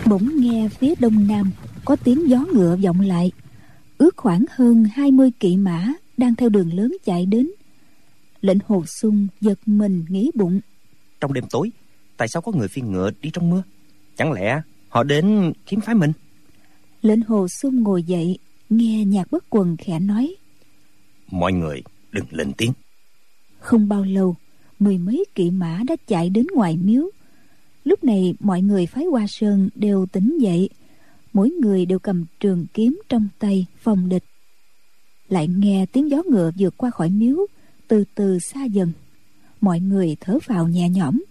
Bỗng nghe phía đông nam có tiếng gió ngựa vọng lại, ước khoảng hơn 20 kỵ mã đang theo đường lớn chạy đến. Lệnh hồ sung giật mình nghĩ bụng. Trong đêm tối tại sao có người phi ngựa đi trong mưa? Chẳng lẽ họ đến kiếm phái mình? Lệnh hồ sung ngồi dậy nghe nhạc bất quần khẽ nói. Mọi người đừng lên tiếng. Không bao lâu mười mấy kỵ mã đã chạy đến ngoài miếu. Lúc này mọi người phái hoa sơn đều tỉnh dậy. Mỗi người đều cầm trường kiếm trong tay phòng địch lại nghe tiếng gió ngựa vượt qua khỏi miếu từ từ xa dần. Mọi người thở vào nhẹ nhõm.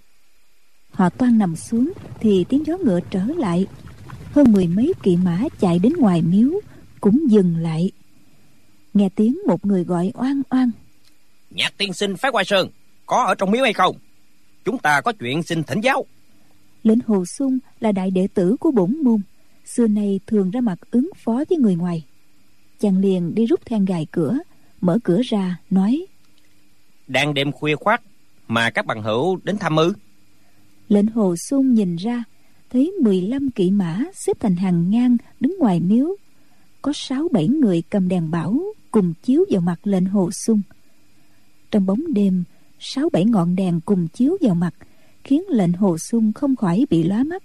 Họ toan nằm xuống thì tiếng gió ngựa trở lại. Hơn mười mấy kỵ mã chạy đến ngoài miếu cũng dừng lại. Nghe tiếng một người gọi oan oan nhạc tiên sinh phái hoa sơn có ở trong miếu hay không? Chúng ta có chuyện xin thỉnh giáo. Lệnh hồ sung là đại đệ tử của bổn môn xưa nay thường ra mặt ứng phó với người ngoài chàng liền đi rút then gài cửa mở cửa ra nói đang đêm khuya khoát mà các bằng hữu đến thăm ư? Lệnh hồ sung nhìn ra thấy 15 kỵ mã xếp thành hàng ngang đứng ngoài miếu. Có sáu bảy người cầm đèn bảo cùng chiếu vào mặt lệnh hồ sung trong bóng đêm sáu bảy ngọn đèn cùng chiếu vào mặt khiến lệnh hồ sung không khỏi bị lóa mắt.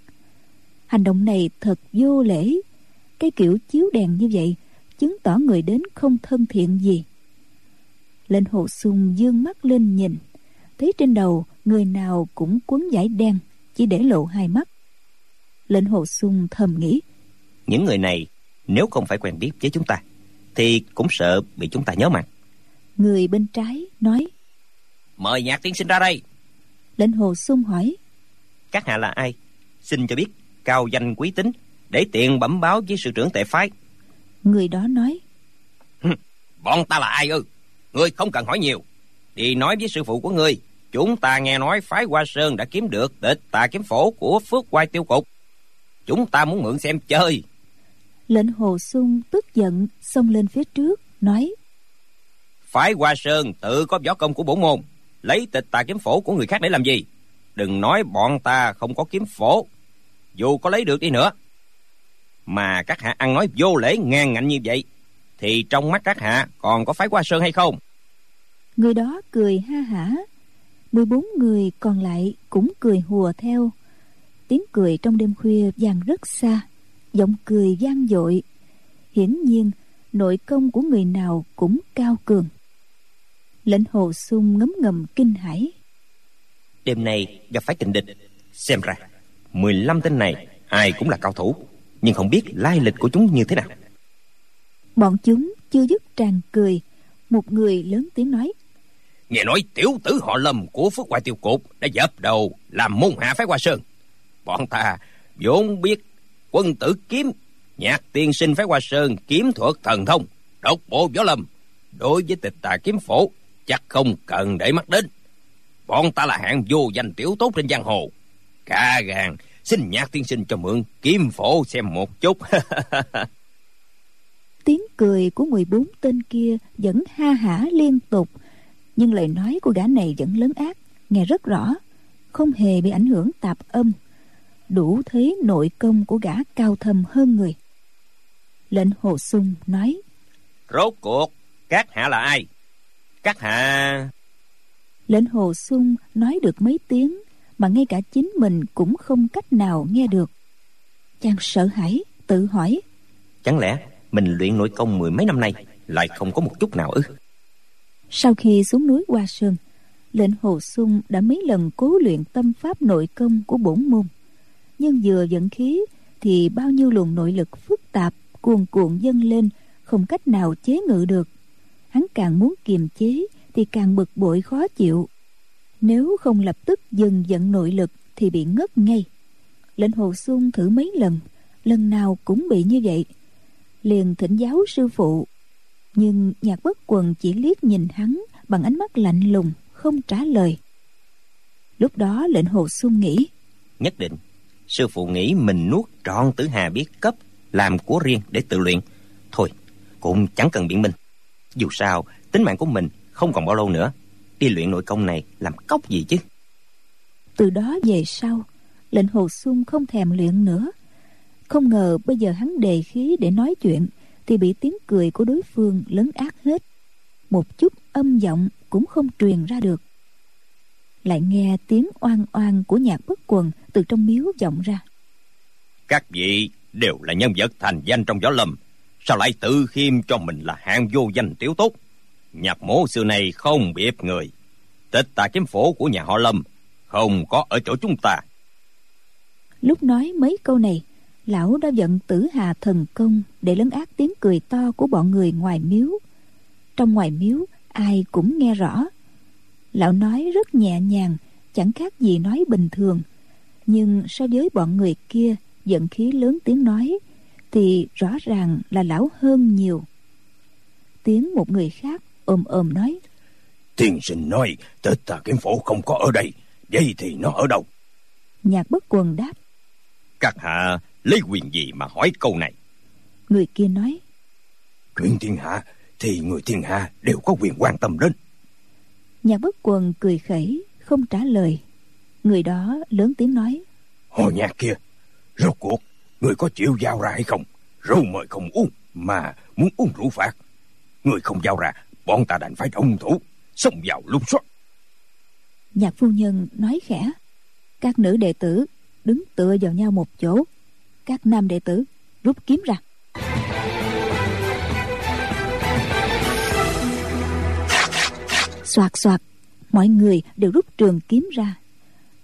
Hành động này thật vô lễ. Cái kiểu chiếu đèn như vậy chứng tỏ người đến không thân thiện gì. Lệnh hồ sung dương mắt lên nhìn thấy trên đầu người nào cũng quấn vải đen chỉ để lộ hai mắt. Lệnh hồ sung thầm nghĩ những người này nếu không phải quen biết với chúng ta thì cũng sợ bị chúng ta nhớ mặt người bên trái nói mời nhạc tiên sinh ra đây. Lệnh hồ sung hỏi các hạ là ai? Xin cho biết cao danh quý tính để tiện bẩm báo với sự trưởng tệ phái người đó nói. Bọn ta là ai ư? Ngươi không cần hỏi nhiều. Đi nói với sư phụ của ngươi chúng ta nghe nói phái hoa sơn đã kiếm được tịch tà kiếm phổ của phước quai tiêu cục. Chúng ta muốn mượn xem chơi. Lệnh hồ sung tức giận xông lên phía trước nói. Phái hoa sơn tự có võ công của bổn môn lấy tịch tà kiếm phổ của người khác để làm gì? Đừng nói bọn ta không có kiếm phổ. Dù có lấy được đi nữa mà các hạ ăn nói vô lễ ngang ngạnh như vậy thì trong mắt các hạ còn có phái hoa sơn hay không? Người đó cười ha hả. Mười bốn người còn lại cũng cười hùa theo. Tiếng cười trong đêm khuya vang rất xa giọng cười vang dội. Hiển nhiên nội công của người nào cũng cao cường. Lệnh hồ sung ngấm ngầm kinh hãi. Đêm nay gặp phải kình địch xem ra 15 tên này ai cũng là cao thủ nhưng không biết lai lịch của chúng như thế nào. Bọn chúng chưa dứt tràn cười. Một người lớn tiếng nói. Nghe nói tiểu tử họ lâm của phước hoài tiêu cột đã dập đầu làm môn hạ phái hoa sơn. Bọn ta vốn biết quân tử kiếm nhạc tiên sinh phái hoa sơn kiếm thuật thần thông độc bộ võ lâm. Đối với tịch tà kiếm phổ chắc không cần để mắt đến. Bọn ta là hạng vô danh tiểu tốt trên giang hồ. Ca gàn xin nhạc tiên sinh cho mượn kiếm phổ xem một chút. Tiếng cười của 14 tên kia vẫn ha hả liên tục nhưng lời nói của gã này vẫn lớn ác nghe rất rõ không hề bị ảnh hưởng tạp âm. Đủ thấy nội công của gã cao thâm hơn người. Lệnh hồ sung nói rốt cuộc các hạ là ai? Các hạ lệnh hồ sung nói được mấy tiếng mà ngay cả chính mình cũng không cách nào nghe được. Chàng sợ hãi tự hỏi. Chẳng lẽ mình luyện nội công mười mấy năm nay lại không có một chút nào ư? Sau khi xuống núi hoa sơn lệnh hồ sung đã mấy lần cố luyện tâm pháp nội công của bổn môn. Nhưng vừa dẫn khí thì bao nhiêu luồng nội lực phức tạp cuồn cuộn dâng lên không cách nào chế ngự được. Hắn càng muốn kiềm chế thì càng bực bội khó chịu nếu không lập tức dừng giận nội lực thì bị ngất ngay. Lệnh hồ xuân thử mấy lần lần nào cũng bị như vậy. Liền thỉnh giáo sư phụ. Nhưng nhạc bất quần chỉ liếc nhìn hắn bằng ánh mắt lạnh lùng, không trả lời. Lúc đó lệnh hồ xuân nghĩ, nhất định, sư phụ nghĩ mình nuốt trọn tử hà biết cấp, làm của riêng để tự luyện. Thôi, cũng chẳng cần biện minh. Dù sao, tính mạng của mình không còn bao lâu nữa đi luyện nội công này làm cốc gì chứ? Từ đó về sau lệnh hồ xuân không thèm luyện nữa. Không ngờ bây giờ hắn đề khí để nói chuyện thì bị tiếng cười của đối phương lấn át hết. Một chút âm giọng cũng không truyền ra được. Lại nghe tiếng oan oan của nhạc bất quần từ trong miếu vọng ra. Các vị đều là nhân vật thành danh trong gió lâm. Sao lại tự khiêm cho mình là hạng vô danh tiểu tốt nhạc mố xưa này không biết người. Tịch tà kiếm phổ của nhà họ lâm không có ở chỗ chúng ta. Lúc nói mấy câu này, lão đã giận tử hà thần công để lấn át tiếng cười to của bọn người ngoài miếu. Trong ngoài miếu, ai cũng nghe rõ. Lão nói rất nhẹ nhàng, chẳng khác gì nói bình thường. Nhưng so với bọn người kia, giận khí lớn tiếng nói, thì rõ ràng là lão hơn nhiều. Tiếng một người khác ồm ồm nói. Tiên sinh nói tết tà kiếm phổ không có ở đây vậy thì nó ở đâu? Nhạc bất quần đáp. Các hạ lấy quyền gì mà hỏi câu này? Người kia nói. Chuyện thiên hạ thì người thiên hạ đều có quyền quan tâm đến. Nhạc bất quần cười khẩy không trả lời. Người đó lớn tiếng nói. Hồ nhạc kia rốt cuộc người có chịu giao ra hay không? Rượu mời không uống mà muốn uống rượu phạt. Người không giao ra bọn ta đành phải đồng thủ, xông vào lục soát. Nhạc phu nhân nói khẽ. Các nữ đệ tử đứng tựa vào nhau một chỗ. Các nam đệ tử rút kiếm ra. Soạt soạt mọi người đều rút trường kiếm ra.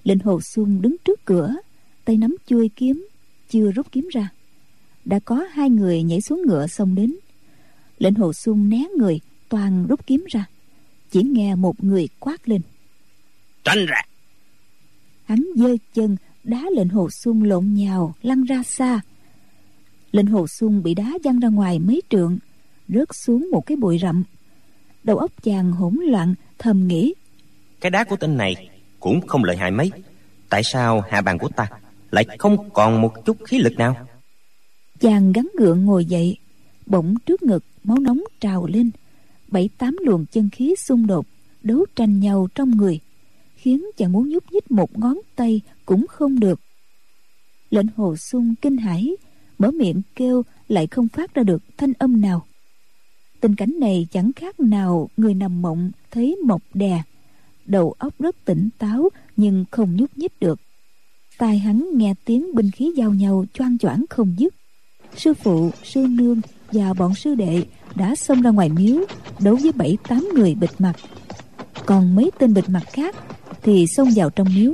Lệnh hồ xuân đứng trước cửa, tay nắm chuôi kiếm, chưa rút kiếm ra. Đã có hai người nhảy xuống ngựa xông đến. Lệnh hồ xuân né người toàn rút kiếm ra. Chỉ nghe một người quát lên. Tránh ra. Hắn giơ chân đá lệnh hồ xuân lộn nhào lăn ra xa. Lệnh hồ xuân bị đá văng ra ngoài mấy trượng rớt xuống một cái bụi rậm. Đầu óc chàng hỗn loạn thầm nghĩ. Cái đá của tên này cũng không lợi hại mấy. Tại sao hạ bàn của ta lại không còn một chút khí lực nào? Chàng gắn gượng ngồi dậy bỗng trước ngực máu nóng trào lên bảy tám luồng chân khí xung đột, đấu tranh nhau trong người, khiến chàng muốn nhúc nhích một ngón tay cũng không được. Lệnh hồ sung kinh hãi, mở miệng kêu lại không phát ra được thanh âm nào. Tình cảnh này chẳng khác nào người nằm mộng thấy mộc đè, đầu óc rất tỉnh táo nhưng không nhúc nhích được. Tai hắn nghe tiếng binh khí giao nhau choang choảng không dứt. Sư phụ, sư nương và bọn sư đệ đã xông ra ngoài miếu đấu với bảy, tám người bịt mặt. Còn mấy tên bịt mặt khác thì xông vào trong miếu.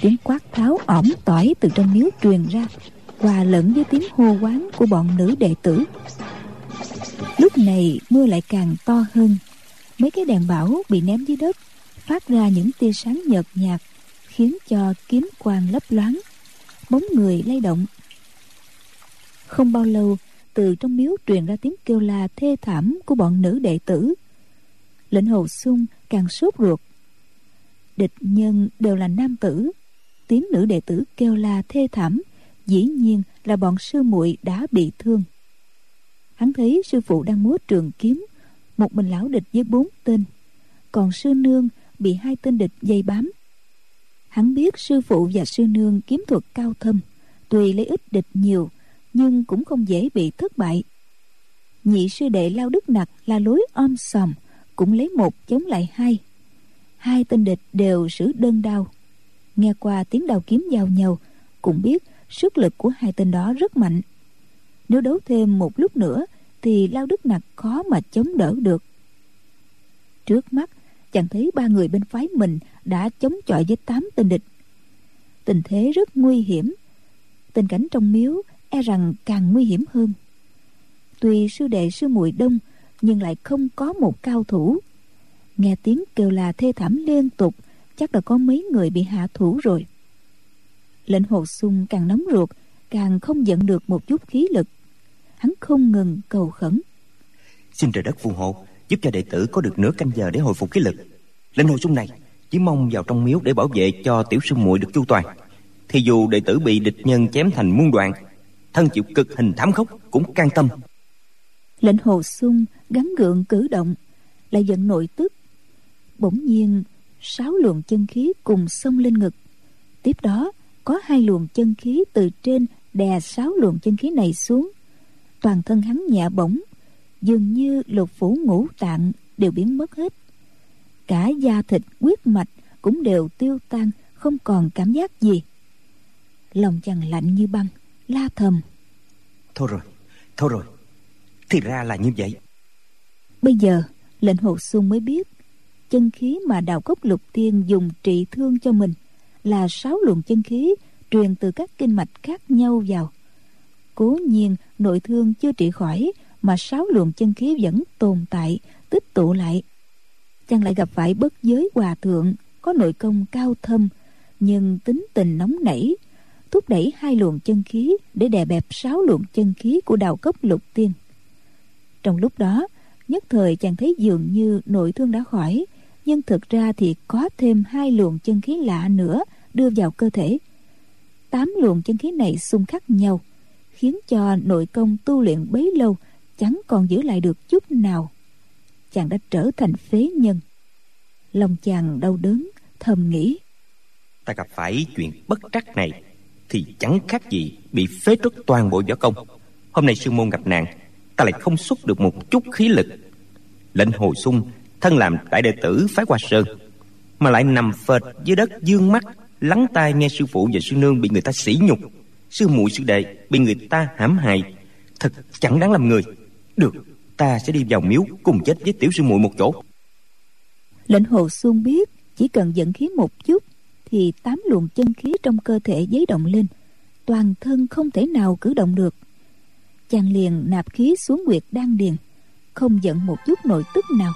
Tiếng quát tháo ỏm tỏi từ trong miếu truyền ra, hòa lẫn với tiếng hô quán của bọn nữ đệ tử. Lúc này mưa lại càng to hơn. Mấy cái đèn bảo bị ném dưới đất, phát ra những tia sáng nhợt nhạt, khiến cho kiếm quang lấp loáng. Bóng người lay động. Không bao lâu từ trong miếu truyền ra tiếng kêu la thê thảm của bọn nữ đệ tử. Lệnh hồ sung càng sốt ruột. Địch nhân đều là nam tử. Tiếng nữ đệ tử kêu la thê thảm, dĩ nhiên là bọn sư muội đã bị thương. Hắn thấy sư phụ đang múa trường kiếm, một mình lão địch với bốn tên. Còn sư nương bị hai tên địch dây bám. Hắn biết sư phụ và sư nương kiếm thuật cao thâm, tuy lấy ít địch nhiều nhưng cũng không dễ bị thất bại. Nhị sư đệ lao đức nặc là lối om sòm cũng lấy một chống lại hai. Hai tên địch đều sử đơn đao. Nghe qua tiếng đao kiếm giao nhau, cũng biết sức lực của hai tên đó rất mạnh. Nếu đấu thêm một lúc nữa, thì lao đức nặc khó mà chống đỡ được. Trước mắt chàng thấy ba người bên phái mình đã chống chọi với tám tên địch. Tình thế rất nguy hiểm. Tình cảnh trong miếu e rằng càng nguy hiểm hơn. Tuy sư đệ sư muội đông, nhưng lại không có một cao thủ. Nghe tiếng kêu là thê thảm liên tục, chắc là có mấy người bị hạ thủ rồi. Lệnh hồ sung càng nóng ruột, càng không giận được một chút khí lực. Hắn không ngừng cầu khẩn. Xin trời đất phù hộ, giúp cho đệ tử có được nửa canh giờ để hồi phục khí lực. Lệnh hồ sung này, chỉ mong vào trong miếu để bảo vệ cho tiểu sư muội được chu toàn. Thì dù đệ tử bị địch nhân chém thành muôn đoạn thân chịu cực hình thảm khốc cũng can tâm. Lệnh hồ sung gắn gượng cử động, lại giận nội tức. Bỗng nhiên, sáu luồng chân khí cùng xông lên ngực. Tiếp đó, có hai luồng chân khí từ trên đè sáu luồng chân khí này xuống. Toàn thân hắn nhẹ bỗng dường như lục phủ ngũ tạng đều biến mất hết. Cả da thịt huyết mạch cũng đều tiêu tan, không còn cảm giác gì. Lòng chàng lạnh như băng la thầm. Thôi rồi thôi rồi. Thì ra là như vậy. Bây giờ lệnh hồ xuân mới biết chân khí mà đào cốc lục tiên dùng trị thương cho mình là sáu luồng chân khí truyền từ các kinh mạch khác nhau vào. Cố nhiên nội thương chưa trị khỏi mà sáu luồng chân khí vẫn tồn tại tích tụ lại. Chàng lại gặp phải bất giới hòa thượng có nội công cao thâm nhưng tính tình nóng nảy thúc đẩy hai luồng chân khí để đè bẹp sáu luồng chân khí của đào cốc lục tiên. Trong lúc đó, nhất thời chàng thấy dường như nội thương đã khỏi, nhưng thực ra thì có thêm hai luồng chân khí lạ nữa đưa vào cơ thể. Tám luồng chân khí này xung khắc nhau, khiến cho nội công tu luyện bấy lâu chẳng còn giữ lại được chút nào. Chàng đã trở thành phế nhân. Lòng chàng đau đớn, thầm nghĩ. Ta gặp phải chuyện bất trắc này thì chẳng khác gì bị phế truất toàn bộ võ công. Hôm nay sư môn gặp nạn, ta lại không xuất được một chút khí lực. Lệnh hồ sung, thân làm đại đệ tử phái hoa sơn, mà lại nằm phệt dưới đất dương mắt, lắng tai nghe sư phụ và sư nương bị người ta sỉ nhục. Sư muội sư đệ bị người ta hãm hại, thật chẳng đáng làm người. Được, ta sẽ đi vào miếu cùng chết với tiểu sư muội một chỗ. Lệnh hồ xuân biết chỉ cần dẫn khí một chút thì tám luồng chân khí trong cơ thể giấy động lên. Toàn thân không thể nào cử động được. Chàng liền nạp khí xuống nguyệt đan điền. Không giận một chút nội tức nào,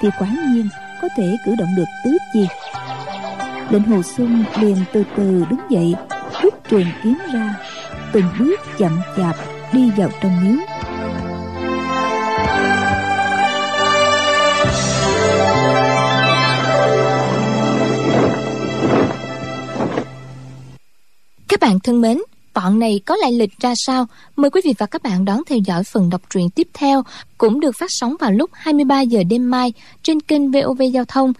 thì quả nhiên có thể cử động được tứ chi. Lệnh hồ xuân liền từ từ đứng dậy, rút trường kiếm ra, từng bước chậm chạp đi vào trong miếu. Các bạn thân mến, bọn này có lại lịch ra sao? Mời quý vị và các bạn đón theo dõi phần đọc truyện tiếp theo cũng được phát sóng vào lúc 23 giờ đêm mai trên kênh VOV Giao thông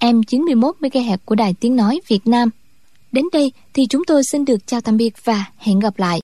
FM 91 MHz của Đài Tiếng nói Việt Nam. Đến đây thì chúng tôi xin được chào tạm biệt và hẹn gặp lại.